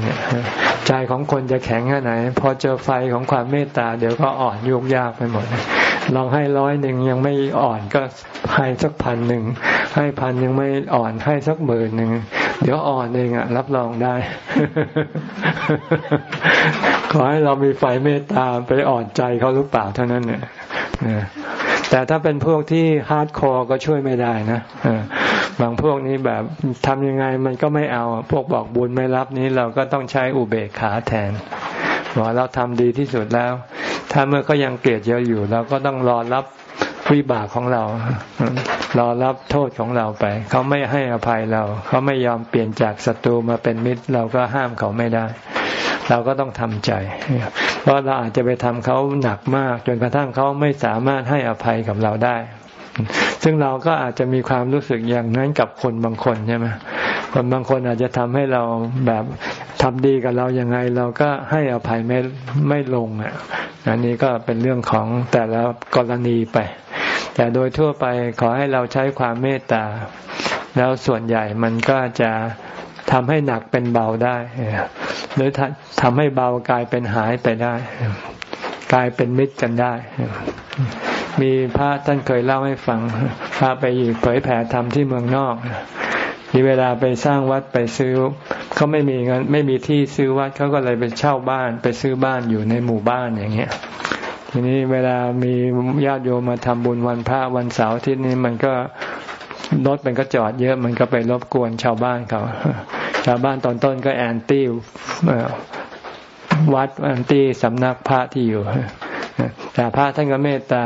ใจของคนจะแข็งแค่ไหน พอเจอไฟของความเมตตา เดี๋ยวก็อ่อนยุบยาบไปหมด ลองให้ร้อยหนึ่งยังไม่อ่อนก็ให้สักพันหนึ่งให้พันยังไม่อ่อนให้สักหมื่นหนึ่งเดี๋ยวอ่อนเองอะรับรองได้ ขอให้เรามีไฟเมตตาไปอ่อนใจเขาหรือเปล่าเท่านั้นเนี่ยแต่ถ้าเป็นพวกที่ hardcore ก็ช่วยไม่ได้นะบางพวกนี้แบบทำยังไงมันก็ไม่เอา พวกบอกบุญไม่รับนี้เราก็ต้องใช้อุเบกขาแทน บอกเราทำดีที่สุดแล้ว ถ้าเมื่อก็ยังเกลียดเยอะอยู่เราก็ต้องรอรับวิบากของเรา รอรับโทษของเราไป เขาไม่ให้อภัยเรา เขาไม่ยอมเปลี่ยนจากศัตรูมาเป็นมิตร เราก็ห้ามเขาไม่ได้ เราก็ต้องทำใจ เพราะเราอาจจะไปทำเขาหนักมาก จนกระทั่งเขาไม่สามารถให้อภัยกับเราได้ ซึ่งเราก็อาจจะมีความรู้สึกอย่างนั้นกับคนบางคนใช่ไหม คนบางคนอาจจะทำให้เราแบบทำดีกับเรายังไง เราก็ให้อภัยไม่ไม่ลงอะอันนี้ก็เป็นเรื่องของแต่ละกรณีไป แต่โดยทั่วไปขอให้เราใช้ความเมตตา แล้วส่วนใหญ่มันก็จะทำให้หนักเป็นเบาได้ หรือทำให้เบากลายเป็นหายไปได้ กลายเป็นมิตรกันได้ มีพระท่านเคยเล่าให้ฟังพระไปเผยแผ่ธรรมที่เมืองนอก มีเวลาไปสร้างวัดไปซื้อเขาไม่มีเงินไม่มีที่ซื้อวัดเขาก็เลยไปเช่าบ้าน ไปซื้อบ้านอยู่ในหมู่บ้านอย่างเงี้ยทีนี้เวลามีญาติโยมมาทำบุญวันพระวันเสาร์ที่นี้มันก็รถมันก็จอดเยอะมันก็ไปรบกวนชาวบ้านเขาชาวบ้านตอนต้นก็แอนตี้วัดแอนตี้สำนักพระที่อยู่แต่พระท่านก็เมตตา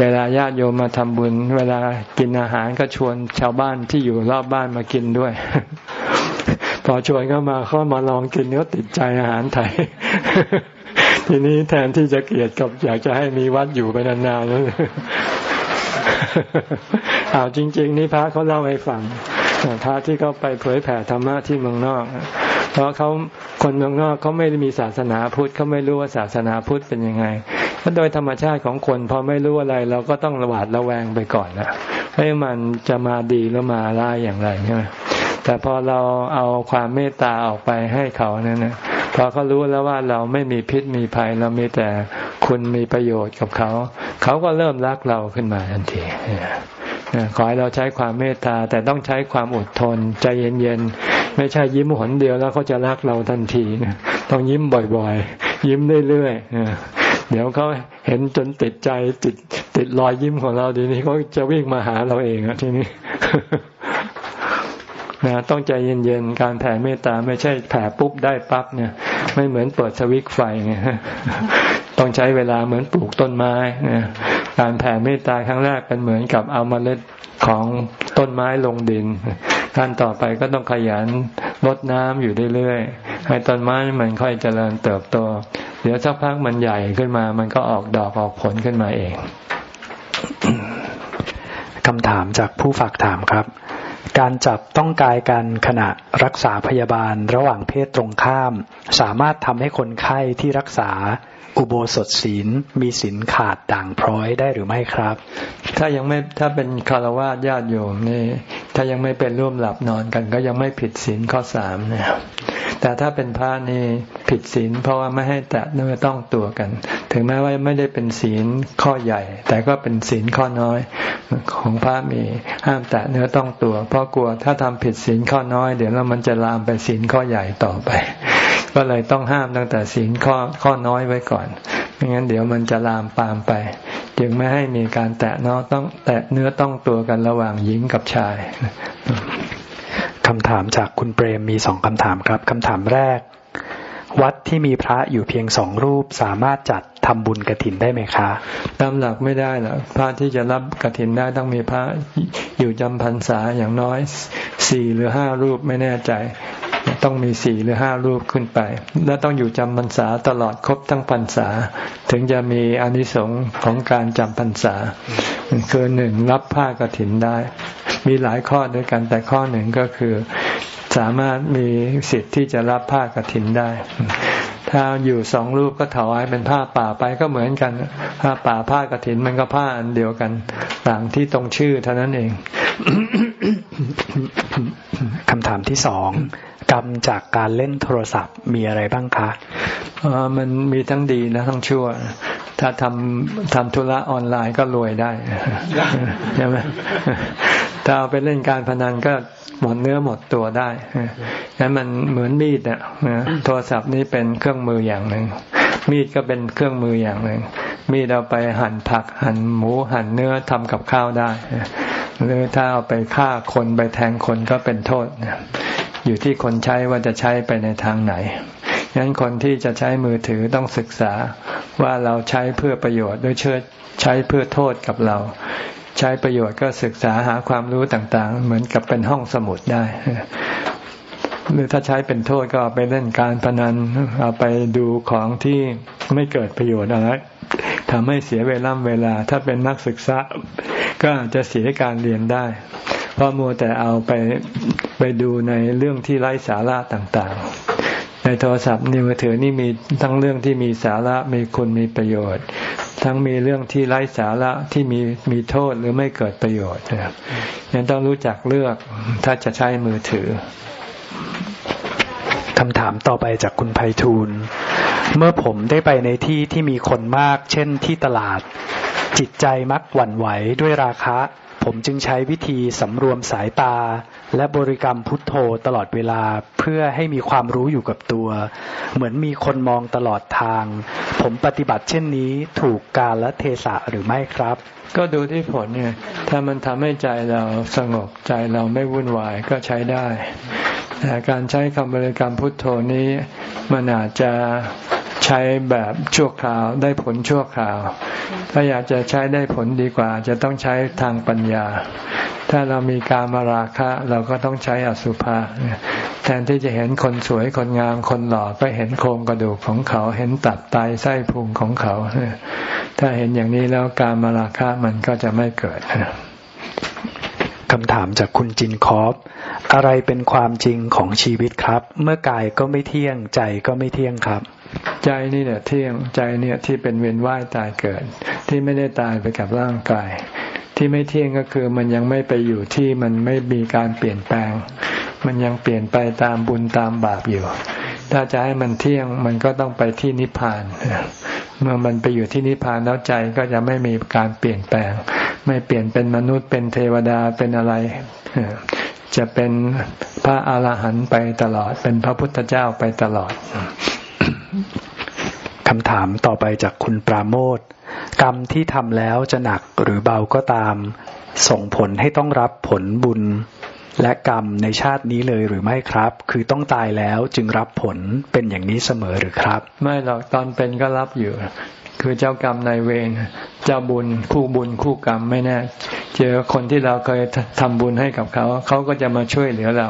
เวลาญาติโยมมาทำบุญ เวลากินอาหารก็ชวนชาวบ้านที่อยู่รอบบ้านมากินด้วย พอชวนเข้ามาเขามาลองกินก็ติดใจอาหารไทย ทีนี้แทนที่จะเกลียดกับอยากจะให้มีวัดอยู่ไปนานๆแล้วอ้าวจริง ๆ นี่พระเขาเล่าให้ฟังพระที่เขาไปเผยแผ่ธรรมะที่เมืองนอก เพราะเขาคนเมืองนอกเขาไม่ได้มีศาสนาพุทธเขาไม่รู้ว่าศาสนาพุทธเป็นยังไงเพราะโดยธรรมชาติของคนพอไม่รู้อะไร เราก็ต้องระวาดระแวงไปก่อนนะให้มันจะมาดีหรือมาร้ายอย่างไรใช่ไหมแต่พอเราเอาความเมตตาออกไปให้เขาเนี่ยนะพอเขารู้แล้วว่าเราไม่มีพิษมีภัย เรามีแต่คุณมีประโยชน์กับเขา เขาก็เริ่มรักเราขึ้นมาทันที ขอให้เราใช้ความเมตตาแต่ต้องใช้ความอดทน ใจเย็นๆ ไม่ใช่ยิ้มหนเดียวแล้วเขาจะรักเราทันทีนะต้องยิ้มบ่อยๆ ยิ้มเรื่อยๆเดี๋ยวเขาเห็นจนติดใจติดติดรอยยิ้มของเราดีนี้เขาจะวิ่งมาหาเราเองอะทีนี้นะต้องใจเย็นๆ การแผ่เมตตาไม่ใช่แผ่ปุ๊บได้ปั๊บเนี่ย ไม่เหมือนเปิดสวิตไฟไง ต้องใช้เวลาเหมือนปลูกต้นไม้การแผ่เมตตาครั้งแรกเป็นเหมือนกับเอามาเล็ดของต้นไม้ลงดินขั้นต่อไปก็ต้องขยันรดน้ำอยู่เรื่อยๆให้ต้นไม้มันค่อยเจริญเติบโต เดี๋ยวสักพักมันใหญ่ขึ้นมา มันก็ออกดอกออกผลขึ้นมาเองคำถามจากผู้ฝากถามครับ การจับต้องกายกันขณะรักษาพยาบาลระหว่างเพศตรงข้าม สามารถทำให้คนไข้ที่รักษา อุโบสถศีลมีศีลขาดด่างพร้อยได้หรือไม่ครับ ถ้ายังไม่ถ้าเป็นคารวะญาติโยมนี่ ถ้ายังไม่เป็นร่วมหลับนอนกัน ก็ยังไม่ผิดศีลข้อสามเนี่ยแต่ถ้าเป็นพระนี่ผิดศีลเพราะว่าไม่ให้แตะเนื้อต้องตัวกัน ถึงแม้ว่าไม่ได้เป็นศีลข้อใหญ่ แต่ก็เป็นศีลข้อน้อย ของพระมีห้ามแตะเนื้อต้องตัว เพราะกลัวถ้าทำผิดศีลข้อน้อย เดี๋ยวแล้วมันจะลามไปศีลข้อใหญ่ต่อไป ก็เลยต้องห้ามตั้งแต่ศีลข้อข้อน้อยไว้ก่อนไม่งั้นเดี๋ยวมันจะลามปามไป จึงไม่ให้มีการแตะเนื้อต้องแตะเนื้อต้องตัวกันระหว่างหญิงกับชายคำถามจากคุณเปรมมีสองคำถามครับคำถามแรก วัดที่มีพระอยู่เพียงสองรูปสามารถจัดทำบุญกระถินได้ไหมคะตามหลักไม่ได้หรอกพระที่จะรับกระถินได้ต้องมีพระอยู่จำพรรษาอย่างน้อยสี่หรือห้ารูปไม่แน่ใจ ต้องมีสี่หรือห้ารูปขึ้นไป และต้องอยู่จำพรรษาตลอดครบทั้งพรรษา ถึงจะมีอนิสงส์ของการจำพรรษา คือหนึ่งรับผ้ากระถินได้ มีหลายข้อด้วยกันแต่ข้อหนึ่งก็คือสามารถมีสิทธิ์ที่จะรับผ้ากรถินได้ ถ้าอยู่สองรูปก็ถวายเป็นผ้าป่าไปก็เหมือนกัน ผ้าป่าผ้ากรถินมันก็ผ้าอันเดียวกัน ต่างที่ตรงชื่อเท่านั้นเองคำถามที่สอง กรรมจากการเล่นโทรศัพท์มีอะไรบ้างคะมันมีทั้งดีและทั้งชั่ว ถ้าทำทำธุระออนไลน์ก็รวยได้ใช่ไหมถ้าเอาไปเล่นการพนันก็หมดเนื้อหมดตัวได้นั้นมันเหมือนมีดอะโทรศัพท์นี่เป็นเครื่องมืออย่างหนึ่ง มีดก็เป็นเครื่องมืออย่างหนึ่ง มีดเอาไปหั่นผัก หั่นหมู หั่นเนื้อทำกับข้าวได้ หรือถ้าเอาไปฆ่าคนไปแทงคนก็เป็นโทษ อยู่ที่คนใช้ว่าจะใช้ไปในทางไหนงั้นคนที่จะใช้มือถือต้องศึกษาว่าเราใช้เพื่อประโยชน์ด้วยเชิดใช้เพื่อโทษกับเรา ใช้ประโยชน์ก็ศึกษาหาความรู้ต่างๆ เหมือนกับเป็นห้องสมุดได้ หรือถ้าใช้เป็นโทษก็เอาไปเล่นการพนันเอาไปดูของที่ไม่เกิดประโยชน์อะไรทำให้เสียเวลาเวลา ถ้าเป็นนักศึกษาก็อาจจะเสียการเรียนได้ เพราะมัวแต่เอาไปไปดูในเรื่องที่ไร้สาระต่างๆ ในโทรศัพท์ในมือถือนี่มีทั้งเรื่องที่มีสาระมีคุณมีประโยชน์ ทั้งมีเรื่องที่ไร้สาระที่มีมีโทษหรือไม่เกิดประโยชน์นะยังต้องรู้จักเลือกถ้าจะใช้มือถือคำถามต่อไปจากคุณไพฑูรย์เมื่อผมได้ไปในที่ที่มีคนมาก เช่นที่ตลาด จิตใจมักหวั่นไหวด้วยราคะ ผมจึงใช้วิธีสำรวมสายตา และบริกรรมพุทโธตลอดเวลาเพื่อให้มีความรู้อยู่กับตัว เหมือนมีคนมองตลอดทาง ผมปฏิบัติเช่นนี้ถูกกาลเทศะหรือไม่ครับ ก็ดูที่ผลเนี่ยถ้ามันทำให้ใจเราสงบใจเราไม่วุ่นวายก็ใช้ได้แต่การใช้คำบริกรรมพุทโธนี้มันอาจจะ ใช้แบบชั่วคราวได้ผลชั่วคราว ถ้าอยากจะใช้ได้ผลดีกว่า จะต้องใช้ทางปัญญา ถ้าเรามีการมาราคะ เราก็ต้องใช้อสุภะแทนที่จะเห็นคนสวยคนงามคนหล่อก็เห็นโครงกระดูกของเขา เห็นตับไตไส้พุงของเขา ถ้าเห็นอย่างนี้แล้วการมาราคะมันก็จะไม่เกิดคำถามจากคุณจินคอฟอะไรเป็นความจริงของชีวิตครับ เมื่อกายก็ไม่เที่ยงใจก็ไม่เที่ยงครับ ใจนี่เนี่ยเที่ยงใจเนี่ยที่เป็นเวียนว่ายตายเกิด ที่ไม่ได้ตายไปกับร่างกาย ที่ไม่เที่ยงก็คือมันยังไม่ไปอยู่ที่มันไม่มีการเปลี่ยนแปลง มันยังเปลี่ยนไปตามบุญตามบาปอยู่ ถ้าจะให้มันเที่ยงมันก็ต้องไปที่นิพพาน เมื่อมันไปอยู่ที่นิพพานแล้วใจก็จะไม่มีการเปลี่ยนแปลง ไม่เปลี่ยนเป็นมนุษย์เป็นเทวดาเป็นอะไรจะเป็นพระอาหารหันต์ไปตลอด เป็นพระพุทธเจ้าไปตลอด คำถามต่อไปจากคุณปราโมทกรรมที่ทำแล้วจะหนักหรือเบาก็ตาม ส่งผลให้ต้องรับผลบุญ และกรรมในชาตินี้เลยหรือไม่ครับ คือต้องตายแล้วจึงรับผลเป็นอย่างนี้เสมอหรือครับ ไม่หรอกตอนเป็นก็รับอยู่ คือเจ้ากรรมนายเวรเจ้าบุญคู่บุญคู่กรรมไม่แน่ เจอคนที่เราเคยทำบุญให้กับเขา เขาก็จะมาช่วยเหลือเรา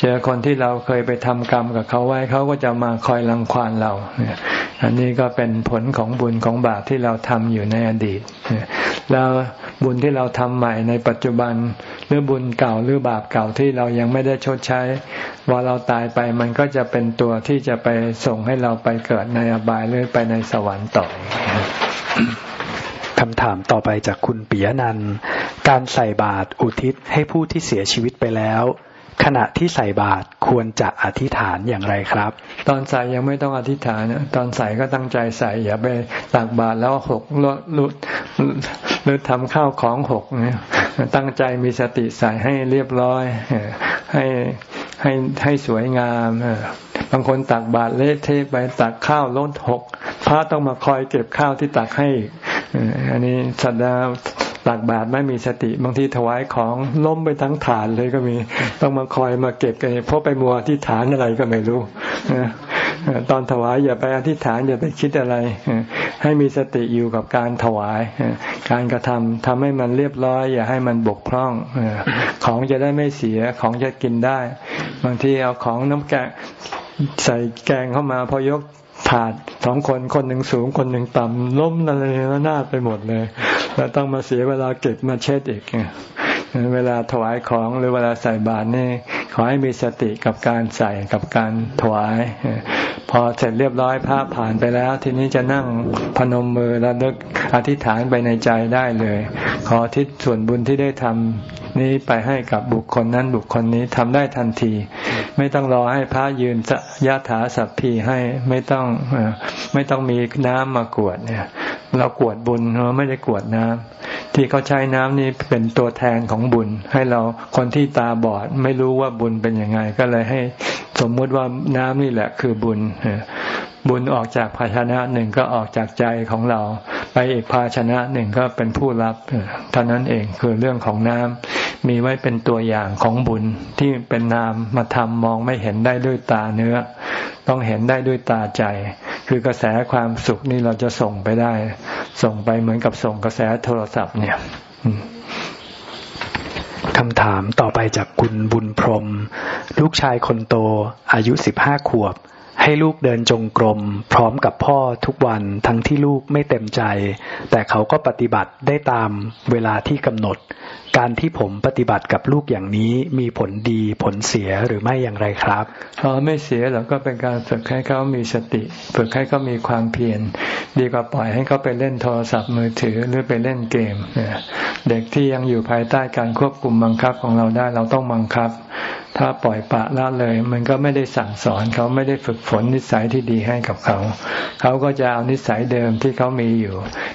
เจอคนที่เราเคยไปทำกรรมกับเขาไว้ เขาก็จะมาคอยรังควานเราอันนี้ก็เป็นผลของบุญของบาปที่เราทำอยู่ในอดีตแล้วบุญที่เราทำใหม่ในปัจจุบันหรือบุญเก่าหรือบาปเก่าที่เรายังไม่ได้ชดใช้ว่าเราตายไปมันก็จะเป็นตัวที่จะไปส่งให้เราไปเกิดในอบายหรือไปในสวรรค์ต่อคำถามต่อไปจากคุณปิยนันการใส่บาตรอุทิศให้ผู้ที่เสียชีวิตไปแล้ว ขณะที่ใส่บาตรควรจะอธิษฐานอย่างไรครับ ตอนใส่ยังไม่ต้องอธิษฐานตอนใส่ก็ตั้งใจใส่อย่าไปตักบาตรแล้วหกลุดหรือทำข้าวของหกเนี่ยตั้งใจมีสติใส่ให้เรียบร้อยให้ ให้ให้สวยงามบางคนตักบาตรเละเทะไปตักข้าวล้นหกพระต้องมาคอยเก็บข้าวที่ตักให้อันนี้สัตดาตักบาตรไม่มีสติบางทีถวายของล้มไปทั้งฐานเลยก็มี ต้องมาคอยมาเก็บกันเพราะไปมัวที่ฐานอะไรก็ไม่รู้ ตอนถวายอย่าไปอธิษฐานอย่าไปคิดอะไร ให้มีสติอยู่กับการถวาย การกระทำทำให้มันเรียบร้อย อย่าให้มันบกพร่อง ของจะได้ไม่เสียของจะกินได้ บางทีเอาของน้ำแกงใส่แกงเข้ามาพอยกถาดสองคนคนหนึ่งสูงคนหนึ่งต่ำล้มอะไรแล้วหน้าไปหมดเลย แล้วต้องมาเสียเวลาเก็บมาเช็ดอีก เวลาถวายของหรือเวลาใส่บาตรนี่ขอให้มีสติกับการใส่กับการถวาย พอเสร็จเรียบร้อยพระผ่านไปแล้ว ทีนี้จะนั่งพนมมือแล้วนึกอธิษฐานไปในใจได้เลย ขอทิศส่วนบุญที่ได้ทำนี้ไปให้กับบุคคลนั้นบุคคลนี้ทำได้ทันที ไม่ต้องรอให้พระยืนยะถาสัพพีให้ไม่ต้องไม่ต้องมีน้ำมากวดเนี่ย เรากวดบุญเราไม่ได้กวดน้ำ ที่เขาใช้น้ำนี้เป็นตัวแทนของบุญ ให้เราคนที่ตาบอดไม่รู้ว่าบุญเป็นยังไง ก็เลยให้สมมุติว่าน้ำนี่แหละคือบุญ บุญออกจากภาชนะหนึ่งก็ออกจากใจของเรา ไปอีกภาชนะหนึ่งก็เป็นผู้รับเท่านั้นเองคือเรื่องของน้ำมีไว้เป็นตัวอย่างของบุญที่เป็นนามมาทำมองไม่เห็นได้ด้วยตาเนื้อ ต้องเห็นได้ด้วยตาใจ คือกระแสความสุขนี่เราจะส่งไปได้ ส่งไปเหมือนกับส่งกระแสโทรศัพท์เนี่ยคำถามต่อไปจากคุณบุญพรม ลูกชายคนโตอายุสิบห้าขวบ ให้ลูกเดินจงกรม พร้อมกับพ่อทุกวันทั้งที่ลูกไม่เต็มใจ แต่เขาก็ปฏิบัติได้ตามเวลาที่กำหนด การที่ผมปฏิบัติกับลูกอย่างนี้มีผลดีผลเสียหรือไม่อย่างไรครับอ๋อไม่เสียหรอกก็เป็นการฝึกให้เขามีสติ ฝึกให้เขามีความเพียรดีกว่าปล่อยให้เขาไปเล่นโทรศัพท์มือถือหรือไปเล่นเกม เด็กที่ยังอยู่ภายใต้การควบคุมบังคับของเราได้เราต้องบังคับ ถ้าปล่อยปะละเลย มันก็ไม่ได้สั่งสอนเขาไม่ได้ฝึกฝนนิสัยที่ดีให้กับเขา เขาก็จะเอานิสัยเดิมที่เขามีอยู่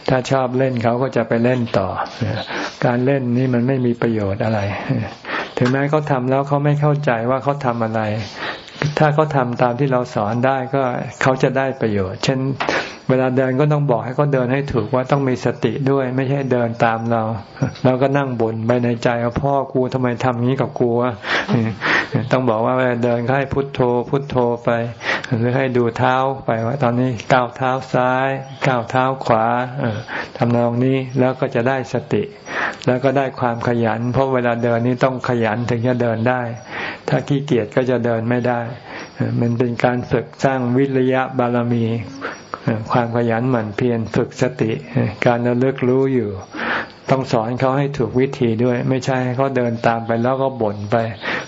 ถ้าชอบเล่นเขาก็จะไปเล่นต่อ การเล่นนี่มันไม่มีประโยชน์อะไร ถึงแม้เขาทำแล้วเขาไม่เข้าใจว่าเขาทำอะไร ถ้าเขาทาตามที่เราสอนได้ก็เขาจะได้ประโยชน์ เช่น เวลาเดินก็ต้องบอกให้เขาเดินให้ถูกว่าต้องมีสติด้วย ไม่ใช่เดินตามเรา เราก็นั่งบ่นไปในใจว่าพ่อกูทำไมทำงี้กับกูวะต้องบอกว่าเวลาเดินก็ให้พุทโธ พุทโธไป หรือให้ดูเท้าไปว่า ตอนนี้ก้าวเท้าซ้ายก้าวเท้าขวาทำนองนี้แล้วก็จะได้สติ แล้วก็ได้ความขยัน เพราะเวลาเดินนี้ต้องขยันถึงจะเดินได้ ถ้าขี้เกียจก็จะเดินไม่ได้ มันเป็นการฝึกสร้างวิริยะบารมี ความขยันหมั่นเพียรฝึกสติ การระลึกรู้อยู่ ต้องสอนเขาให้ถูกวิธีด้วย ไม่ใช่ให้เขาเดินตามไปแล้วก็บ่นไป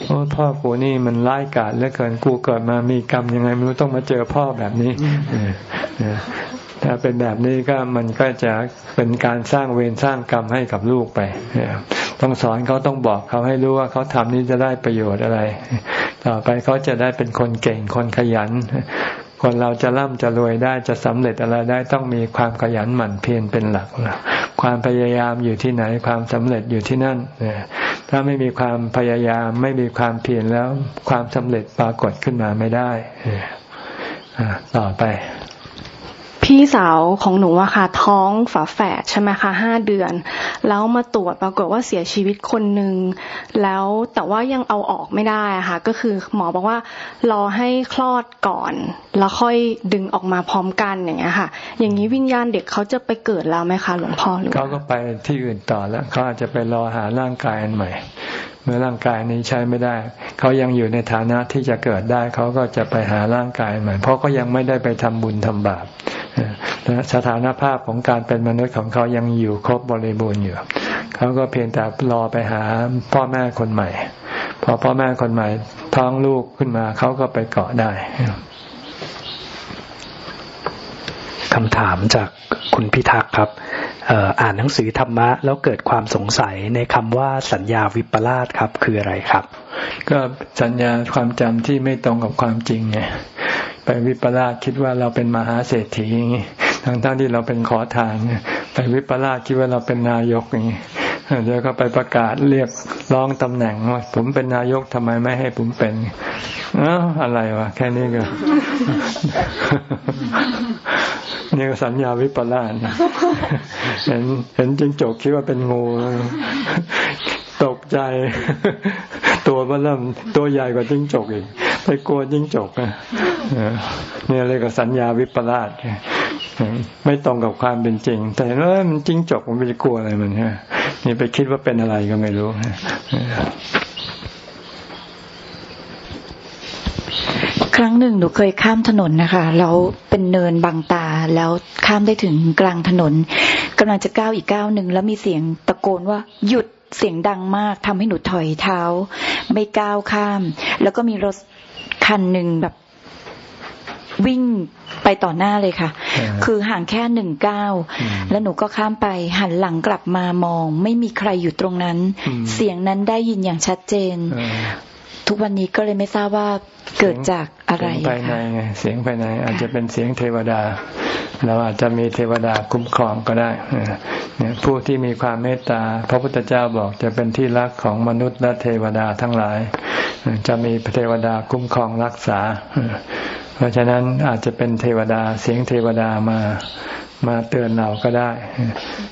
โอ้พ่อกูนี่มันร้ายกาจเหลือเกินกูเกิดมามีกรรมยังไงไม่รู้ต้องมาเจอพ่อแบบนี้ถ้าเป็นแบบนี้ก็มันก็จะเป็นการสร้างเวรสร้างกรรมให้กับลูกไป ต้องสอนเขาต้องบอกเขาให้รู้ว่าเขาทำนี้จะได้ประโยชน์อะไร ต่อไปเขาจะได้เป็นคนเก่งคนขยัน คนเราจะร่ำจะรวยได้จะสำเร็จอะไรได้ต้องมีความขยันหมั่นเพียรเป็นหลักความพยายามอยู่ที่ไหนความสำเร็จอยู่ที่นั่นถ้าไม่มีความพยายามไม่มีความเพียรแล้วความสำเร็จปรากฏขึ้นมาไม่ได้ต่อไป พี่สาวของหนูอะค่ะ ท้องฝาแฝดใช่ไหมคะห้าเดือน แล้วมาตรวจปรากฏว่าเสียชีวิตคนหนึ่งแล้วแต่ว่ายังเอาออกไม่ได้อะค่ะ ก็คือหมอบอกว่ารอให้คลอดก่อน แล้วค่อยดึงออกมาพร้อมกันอย่างเงี้ยค่ะ อย่างนี้วิญญาณเด็กเขาจะไปเกิดแล้วไหมคะ หลวงพ่อหรือเขาก็ไปที่อื่นต่อแล้วเขาอาจจะไปรอหาร่างกายอันใหม่ เมื่อร่างกายนี้ใช้ไม่ได้เขายังอยู่ในฐานะที่จะเกิดได้เขาก็จะไปหาร่างกายใหม่ เพราะก็ยังไม่ได้ไปทำบุญทำบาป สถานภาพของการเป็นมนุษย์ของเขายังอยู่ครบบริบูรณ์อยู่ เขาก็เพียงแต่รอไปหาพ่อแม่คนใหม่ พอพ่อแม่คนใหม่ท้องลูกขึ้นมา เขาก็ไปเกาะได้คำถามจากคุณพิทักษ์ครับอ่านหนังสือธรรมะ แล้วเกิดความสงสัยในคำว่าสัญญาวิปลาสครับ คืออะไรครับ ก็สัญญาความจำที่ไม่ตรงกับความจริงไงไปวิปลาสคิดว่าเราเป็นมหาเศรษฐีอย่างนี้ ทั้งท่านที่เราเป็นขอทานไปวิปลาสคิดว่าเราเป็นนายกอย่างนี้เดี๋ยวก็ไปประกาศเรียกร้องตำแหน่งว่าผมเป็นนายกทำไมไม่ให้ผมเป็นเอออะไรวะ แค่นี้ก็นี่ก็สัญญาวิปลาสเห็นเห็นจิงจกคิดว่าเป็นงูตกใจ ตัวมันเริ่มตัวใหญ่กว่าจิ้งจกอีก ไปกลัวจิ้งจกอะนี่ยเรียกว่าสัญญาวิปลาสไม่ตรงกับความเป็นจริง แต่เออมันจิ้งจกมันไปกลัวอะไรมันฮะนี่ไปคิดว่าเป็นอะไรก็ไม่รู้ครั้งหนึ่งหนูเคยข้ามถนนนะคะแล้วเป็นเนินบางตาแล้วข้ามได้ถึงกลางถนนกำลังจะก้าวอีกก้าวหนึ่งแล้วมีเสียงตะโกนว่าหยุด เสียงดังมากทำให้หนูถอยเท้า ไม่ก้าวข้าม แล้วก็มีรถคันหนึ่งแบบวิ่งไปต่อหน้าเลยค่ะ คือห่างแค่หนึ่งก้าวแล้วหนูก็ข้ามไปหันหลังกลับมามอง ไม่มีใครอยู่ตรงนั้น เสียงนั้นได้ยินอย่างชัดเจน ทุกวันนี้ก็เลยไม่ทราบว่าเกิดจากอะไรภายในไงเสียงภายในอาจจะเป็นเสียงเทวดา เราอาจจะมีเทวดาคุ้มครองก็ได้เนี่ยผู้ที่มีความเมตตา พระพุทธเจ้าบอกจะเป็นที่รักของมนุษย์และเทวดาทั้งหลาย จะมีเทวดาคุ้มครองรักษา เพราะฉะนั้นอาจจะเป็นเทวดาเสียงเทวดามา มาเตือนเราก็ได้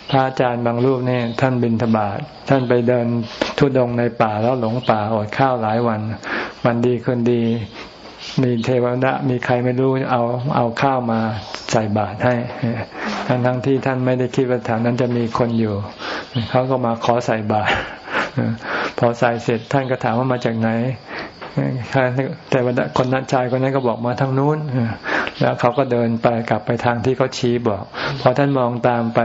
พระอาจารย์บางรูปเนี่ยท่านบินธบาตท่านไปเดินทุดงในป่าแล้วหลงป่าอดข้าวหลายวัน วันดีคืนดี มีเทวดามีใครไม่รู้เอาเอาข้าวมาใส่บาตรให้ทั้งทั้งที่ท่านไม่ได้คิดว่าแถวนั้นจะมีคนอยู่เขาก็มาขอใส่บาตรพอใส่เสร็จท่านก็ถามว่ามาจากไหน แต่ว่าคนนั้นชายคนนั้นก็บอกมาทางนู้นแล้วเขาก็เดินไปกลับไปทางที่เขาชี้บอก พอท่านมองตามไป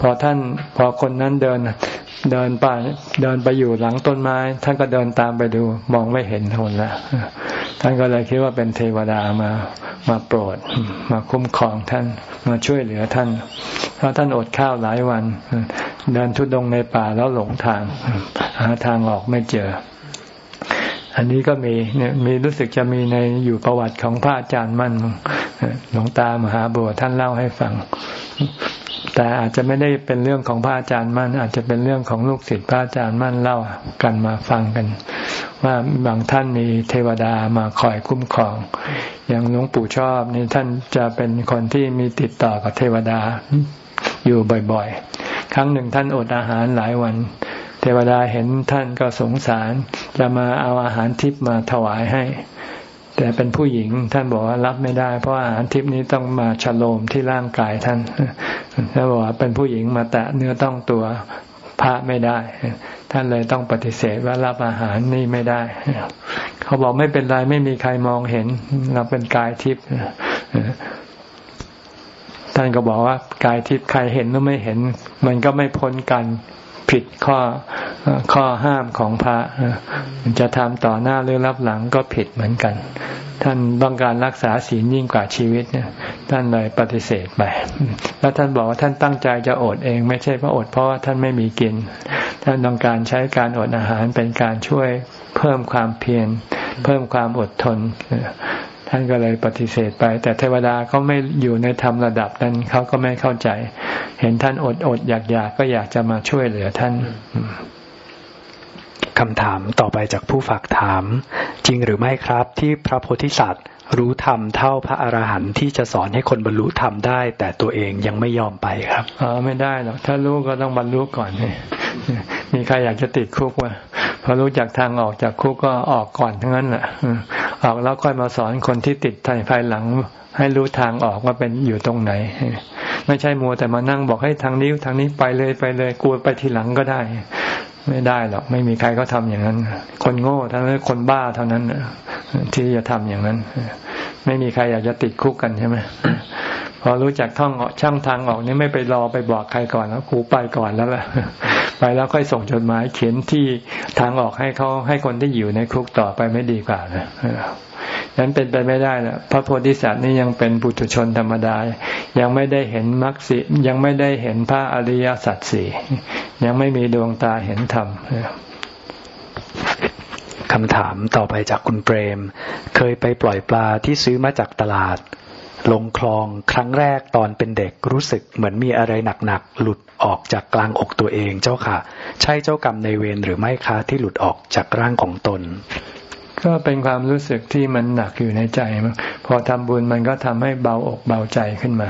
พอท่านพอคนนั้นเดินเดินไปเดินไปอยู่หลังต้นไม้ ท่านก็เดินตามไปดู มองไม่เห็นคนแล้วท่านก็เลยคิดว่าเป็นเทวดามามาโปรด มาคุ้มครองท่านมาช่วยเหลือท่าน เพราะท่านอดข้าวหลายวัน เดินทุดงในป่าแล้วหลงทาง หาทางออกไม่เจอ อันนี้ก็มีเนี่ยมีรู้สึกจะมีในอยู่ประวัติของพระอาจารย์มั่นหลวงตามหาบัวท่านเล่าให้ฟัง แต่อาจจะไม่ได้เป็นเรื่องของพระอาจารย์มั่น อาจจะเป็นเรื่องของลูกศิษย์พระอาจารย์มั่นเล่ากันมาฟังกัน ว่าบางท่านมีเทวดามาคอยคุ้มครอง อย่างหลวงปู่ชอบนี่ท่านจะเป็นคนที่มีติดต่อกับเทวดาอยู่บ่อยๆ ครั้งหนึ่งท่านอดอาหารหลายวัน เทวดาเห็นท่านก็สงสาร จะมาเอาอาหารทิพมาถวายให้ แต่เป็นผู้หญิงท่านบอกว่ารับไม่ได้ เพราะอาหารทิพนี้ต้องมาฉโลมที่ร่างกายท่านท่านบอกว่าเป็นผู้หญิงมาแตะเนื้อต้องตัวพระไม่ได้ ท่านเลยต้องปฏิเสธว่ารับอาหารนี่ไม่ได้ เขาบอกไม่เป็นไรไม่มีใครมองเห็น เราเป็นกายทิพย์ท่านก็บอกว่ากายทิพย์ใครเห็นหรือไม่เห็น มันก็ไม่พ้นกัน ผิดข้อข้อห้ามของพระจะทำต่อหน้าหรือรับหลังก็ผิดเหมือนกัน ท่านต้องการรักษาศีลยิ่งกว่าชีวิตเนี่ยท่านเลยปฏิเสธไป แล้วท่านบอกว่าท่านตั้งใจจะอดเอง ไม่ใช่เพราะอดเพราะว่าท่านไม่มีกิน ท่านต้องการใช้การอดอาหารเป็นการช่วยเพิ่มความเพียรเพิ่มความอดทน ท่านก็เลยปฏิเสธไป แต่เทวดาก็ไม่อยู่ในธรรมระดับนั้นเขาก็ไม่เข้าใจ เห็นท่านอดอดอยากอยากก็อยากจะมาช่วยเหลือท่านคำถามต่อไปจากผู้ฝากถาม จริงหรือไม่ครับที่พระโพธิสัตว์ รู้ธรรมเท่าพระอรหันต์ที่จะสอนให้คนบรรลุธรรมได้ แต่ตัวเองยังไม่ยอมไปครับอ๋อไม่ได้หรอกถ้ารู้ก็ต้องบรรลุก่อนนี่มีใครอยากจะติดคุกวะพอรู้จักทางออกจากคุกก็ออกก่อนทั้งนั้นแหละออกแล้วค่อยมาสอนคนที่ติดภายหลัง ให้รู้ทางออกว่าเป็นอยู่ตรงไหน ไม่ใช่มัวแต่มานั่งบอกให้ทางนี้ทางนี้ไปเลยไปเลยกลัวไปทีหลังก็ได้ ไม่ได้หรอกไม่มีใครเขาทาอย่างนั้น คนโง่เท่านั้นคนบ้าเท่านั้นที่จะทำอย่างนั้น ไม่มีใครอยากจะติดคุกกันใช่ไหม พอรู้จักท่องช่างทางออกนี่ไม่ไปรอไปบอกใครก่อนแล้วครูไปก่อนแล้วแหละไปแล้วค่อยส่งจดหมายเขียนที่ทางออกให้เขาให้คนที่อยู่ในคุกต่อไปไม่ดีกว่านะนั้นเป็นไปไม่ได้นะพระโพธิสัตว์นี่ยังเป็นบุตุชนธรรมดา ยังไม่ได้เห็นมรรคสิยังไม่ได้เห็นพระอริยสัจสี่ยังไม่มีดวงตาเห็นธรรมคำถามต่อไปจากคุณเปรม เคยไปปล่อยปลาที่ซื้อมาจากตลาด ลงคลองครั้งแรกตอนเป็นเด็กรู้สึกเหมือนมีอะไรหนักๆหลุดออกจากกลางอกตัวเองเจ้าค่ะ ใช่เจ้ากรรมในเวรหรือไม่คะที่หลุดออกจากร่างของตน ก็เป็นความรู้สึกที่มันหนักอยู่ในใจ พอทำบุญมันก็ทำให้เบาอกเบาใจขึ้นมา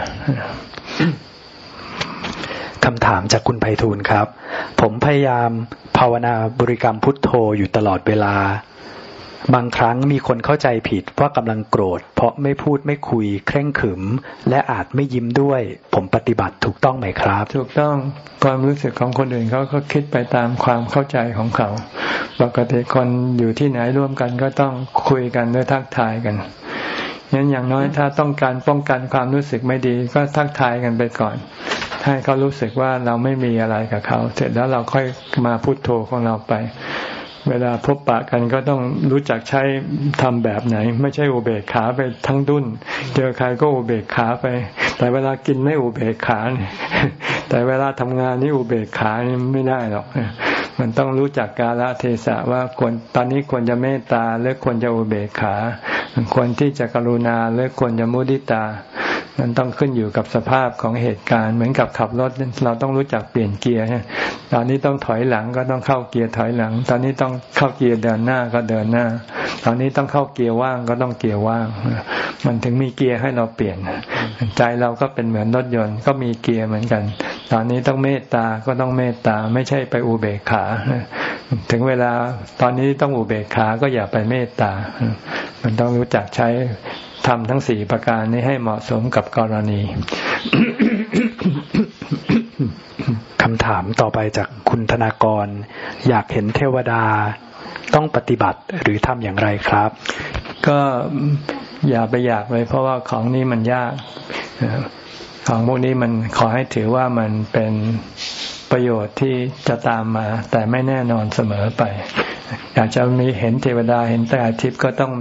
คำถามจากคุณไพฑูรย์ครับ ผมพยายามภาวนาบริกรรมพุทโธอยู่ตลอดเวลา บางครั้งมีคนเข้าใจผิดว่ากำลังโกรธ เพราะไม่พูดไม่คุย เคร่งขึม และอาจไม่ยิ้มด้วย ผมปฏิบัติถูกต้องไหมครับ ถูกต้องความรู้สึกของคนอื่นเขาก็คิดไปตามความเข้าใจของเขา ปกติคนอยู่ที่ไหนร่วมกันก็ต้องคุยกันด้วยทักทายกันงั้นอย่างน้อยถ้าต้องการป้องกันความรู้สึกไม่ดี ก็ทักทายกันไปก่อน ให้เขารู้สึกว่าเราไม่มีอะไรกับเขา เสร็จแล้วเราค่อยมาพุโทโธของเราไป เวลาพบปะกันก็ต้องรู้จักใช้ทำแบบไหน ไม่ใช่อุเบกขาไปทั้งดุนเจอใครก็อุเบกขาไป แต่เวลากินไม่อุเบกขาแต่เวลาทำงานนี่อุเบกขานี่ไม่ได้หรอกมันต้องรู้จักกาลเทศะว่าควรตอนนี้ควรจะเมตตาหรือควรจะอุเบกขาควรที่จะกรุณาหรือควรจะมุดิตา มันต้องขึ้นอยู่กับสภาพของเหตุการณ์ เหมือนกับขับรถเราต้องรู้จักเปลี่ยนเกียร์ตอนนี้ต้องถอยหลังก็ต้องเข้าเกียร์ถอยหลัง ตอนนี้ต้องเข้าเกียร์เดินหน้าก็เดินหน้า ตอนนี้ต้องเข้าเกียร์ว่างก็ต้องเกียร์ว่าง มันถึงมีเกียร์ให้เราเปลี่ยน ใจเราก็เป็นเหมือนรถยนต์ก็มีเกียร์เหมือนกัน ตอนนี้ต้องเมตตาก็ต้องเมตตาไม่ใช่ไปอุเบกขา ถึงเวลาตอนนี้ต้องอุเบกขาก็อย่าไปเมตตา มันต้องรู้จักใช้ ทำทั้งสี่ประการนี้ให้เหมาะสมกับกรณีคำถามต่อไปจากคุณธนากร อยากเห็นเทวดาต้องปฏิบัติหรือทำอย่างไรครับ ก็อย่าไปอยากเลย เพราะว่าของนี้มันยาก ของพวกนี้มันขอให้ถือว่ามันเป็น ประโยชน์ที่จะตามมา แต่ไม่แน่นอนเสมอไป อยากจะมีเห็นเทวดาเห็นตาทิพย์ก็ต้อง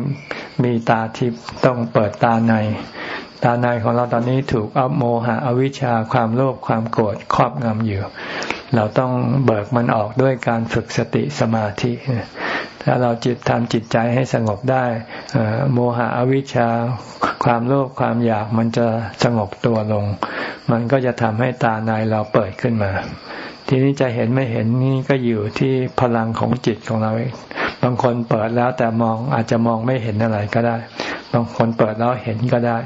มีตาทิพย์ต้องเปิดตาใน ตาในของเราตอนนี้ถูกอโมหะอวิชชาความโลภความโกรธครอบงำอยู่ เราต้องเบิกมันออกด้วยการฝึกสติสมาธิ ถ้าเราจิตทำจิตใจให้สงบได้โมหะอวิชชา ความโลภความอยากมันจะสงบตัวลง มันก็จะทำให้ตาในเราเปิดขึ้นมา ทีนี้จะเห็นไม่เห็นนี่ก็อยู่ที่พลังของจิตของเราเองบางคนเปิดแล้วแต่มองอาจจะมองไม่เห็นอะไรก็ได้ บางคนเปิดแล้วเห็นก็ได้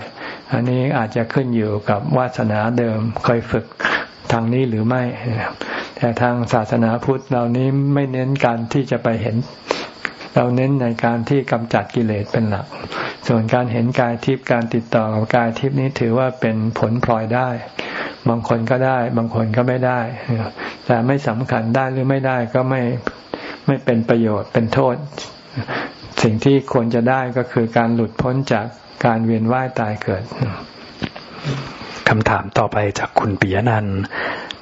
อันนี้อาจจะขึ้นอยู่กับวาสนาเดิมเคยฝึกทางนี้หรือไม่แต่ทางศาสนาพุทธเรานี้ไม่เน้นการที่จะไปเห็น เราเน้นในการที่กำจัดกิเลสเป็นหลัก ส่วนการเห็นกายทิพย์การติดต่อกับกายทิพย์นี้ถือว่าเป็นผลพลอยได้ บางคนก็ได้ บางคนก็ไม่ได้ แต่ไม่สำคัญได้หรือไม่ได้ก็ไม่ไม่เป็นประโยชน์เป็นโทษ สิ่งที่ควรจะได้ก็คือการหลุดพ้นจากการเวียนว่ายตายเกิดคำถามต่อไปจากคุณปิยนันท์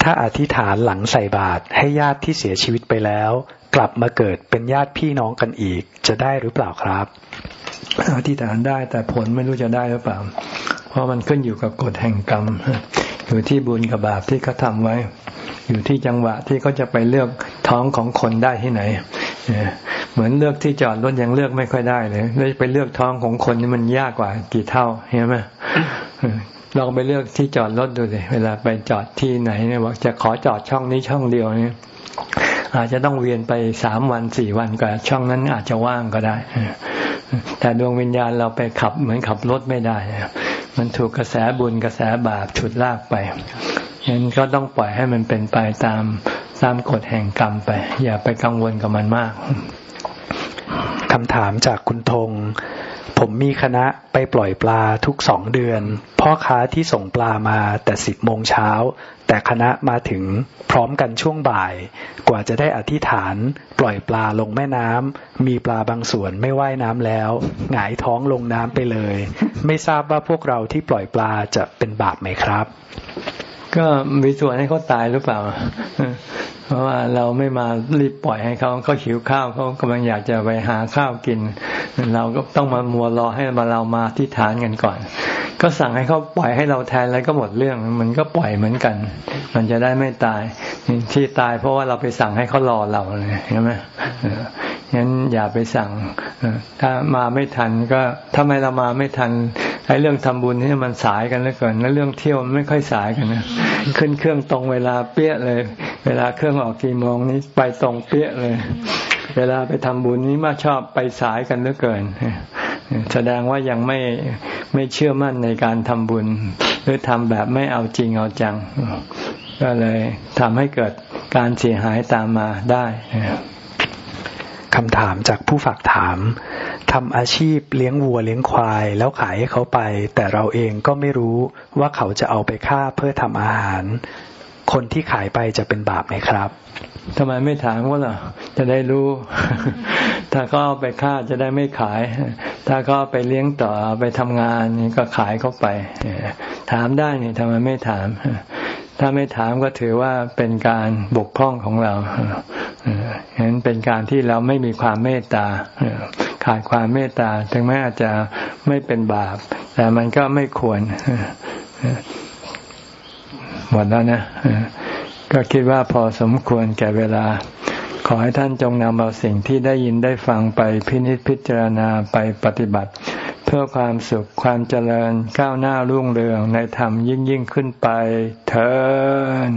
ถ้าอธิษฐานหลังใส่บาตรให้ญาติที่เสียชีวิตไปแล้ว กลับมาเกิดเป็นญาติพี่น้องกันอีก จะได้หรือเปล่าครับอธิษฐานได้แต่ผลไม่รู้จะได้หรือเปล่า เพราะมันขึ้นอยู่กับกฎแห่งกรรม อยู่ที่บุญกับบาปที่เขาทาไว้ อยู่ที่จังหวะที่เขาจะไปเลือกท้องของคนได้ที่ไหนเหมือนเลือกที่จอดรถยังเลือกไม่ค่อยได้เลยแล้วไปเลือกท้องของคนนี่มันยากกว่า กี่เท่าเห็นไหมลองไปเลือกที่จอดรถดูเลยเวลาไปจอดที่ไหนเนี่ยว่าจะขอจอดช่องนี้ช่องเดียวเนี่ย อาจจะต้องเวียนไปสามวันสี่วันกว่าช่องนั้นอาจจะว่างก็ได้ แต่ดวงวิญญาณเราไปขับเหมือนขับรถไม่ได้ มันถูกกระแสบุญกระแสบาปฉุดลากไปฉะนั้นก็ต้องปล่อยให้มันเป็นไปตามตามกฎแห่งกรรมไป อย่าไปกังวลกับมันมากคำถามจากคุณธง ผมมีคณะไปปล่อยปลาทุกสองเดือน พ่อค้าที่ส่งปลามาแต่สิบโมงเช้า แต่คณะมาถึงพร้อมกันช่วงบ่าย กว่าจะได้อธิษฐาน ปล่อยปลาลงแม่น้ำมีปลาบางส่วนไม่ว่ายน้ำแล้วหงายท้องลงน้ำไปเลย ไม่ทราบว่าพวกเราที่ปล่อยปลาจะเป็นบาปไหมครับ ก็มีส่วนให้เขาตายหรือเปล่า เพราะว่าเราไม่มารีบปล่อยให้เขาเขาหิวข้าวเขากำลังอยากจะไปหาข้าวกิน เราก็ต้องมามัวรอให้มาเรามาที่ฐานกันก่อน ก็สั่งให้เขาปล่อยให้เราแทนแล้วก็หมดเรื่อง มันก็ปล่อยเหมือนกัน มันจะได้ไม่ตายที่ตายเพราะว่าเราไปสั่งให้เขารอเราเลยใช่ไหมงั้นอย่าไปสั่งถ้ามาไม่ทันก็ทำไมเรามาไม่ทันไอ้เรื่องทำบุญนี่มันสายกันแล้วเกินแล้วเรื่องเที่ยวมันไม่ค่อยสายกันนะขึ้นเครื่องตรงเวลาเปี้ยเลย เวลาเครื่องออกกี่โมงนี้ไปตรงเปี้ยเลย เวลาไปทำบุญนี้มาชอบไปสายกันเหลือเกิน แสดงว่ายังไม่ไม่เชื่อมั่นในการทำบุญ หรือทำแบบไม่เอาจริงเอาจัง ก็เลยทำให้เกิดการเสียหายตามมาได้คำถามจากผู้ฝากถามทำอาชีพเลี้ยงวัวเลี้ยงควาย แล้วขายให้เขาไป แต่เราเองก็ไม่รู้ว่าเขาจะเอาไปฆ่าเพื่อทำอาหาร คนที่ขายไปจะเป็นบาปไหมครับทำไมไม่ถามว่าล่ะ จะได้รู้ ถ้าเขาเอาไปฆ่าจะได้ไม่ขาย ถ้าเขาไปเลี้ยงต่อไปทำงานนี่ก็ขายเขาไป ถามได้นี่ทำไมไม่ถาม ถ้าไม่ถามก็ถือว่าเป็นการบกพร่องของเราเห็นเป็นการที่เราไม่มีความเมตตาขาดความเมตตา ถึงแม้อาจจะไม่เป็นบาป แต่มันก็ไม่ควร หมดแล้วนะ ก็คิดว่าพอสมควรแก่เวลา ขอให้ท่านจงนำเอาสิ่งที่ได้ยินได้ฟังไปพินิจพิจารณาไปปฏิบัติ เพื่อความสุขความเจริญก้าวหน้ารุ่งเรืองในธรรมยิ่งยิ่งขึ้นไปเถิด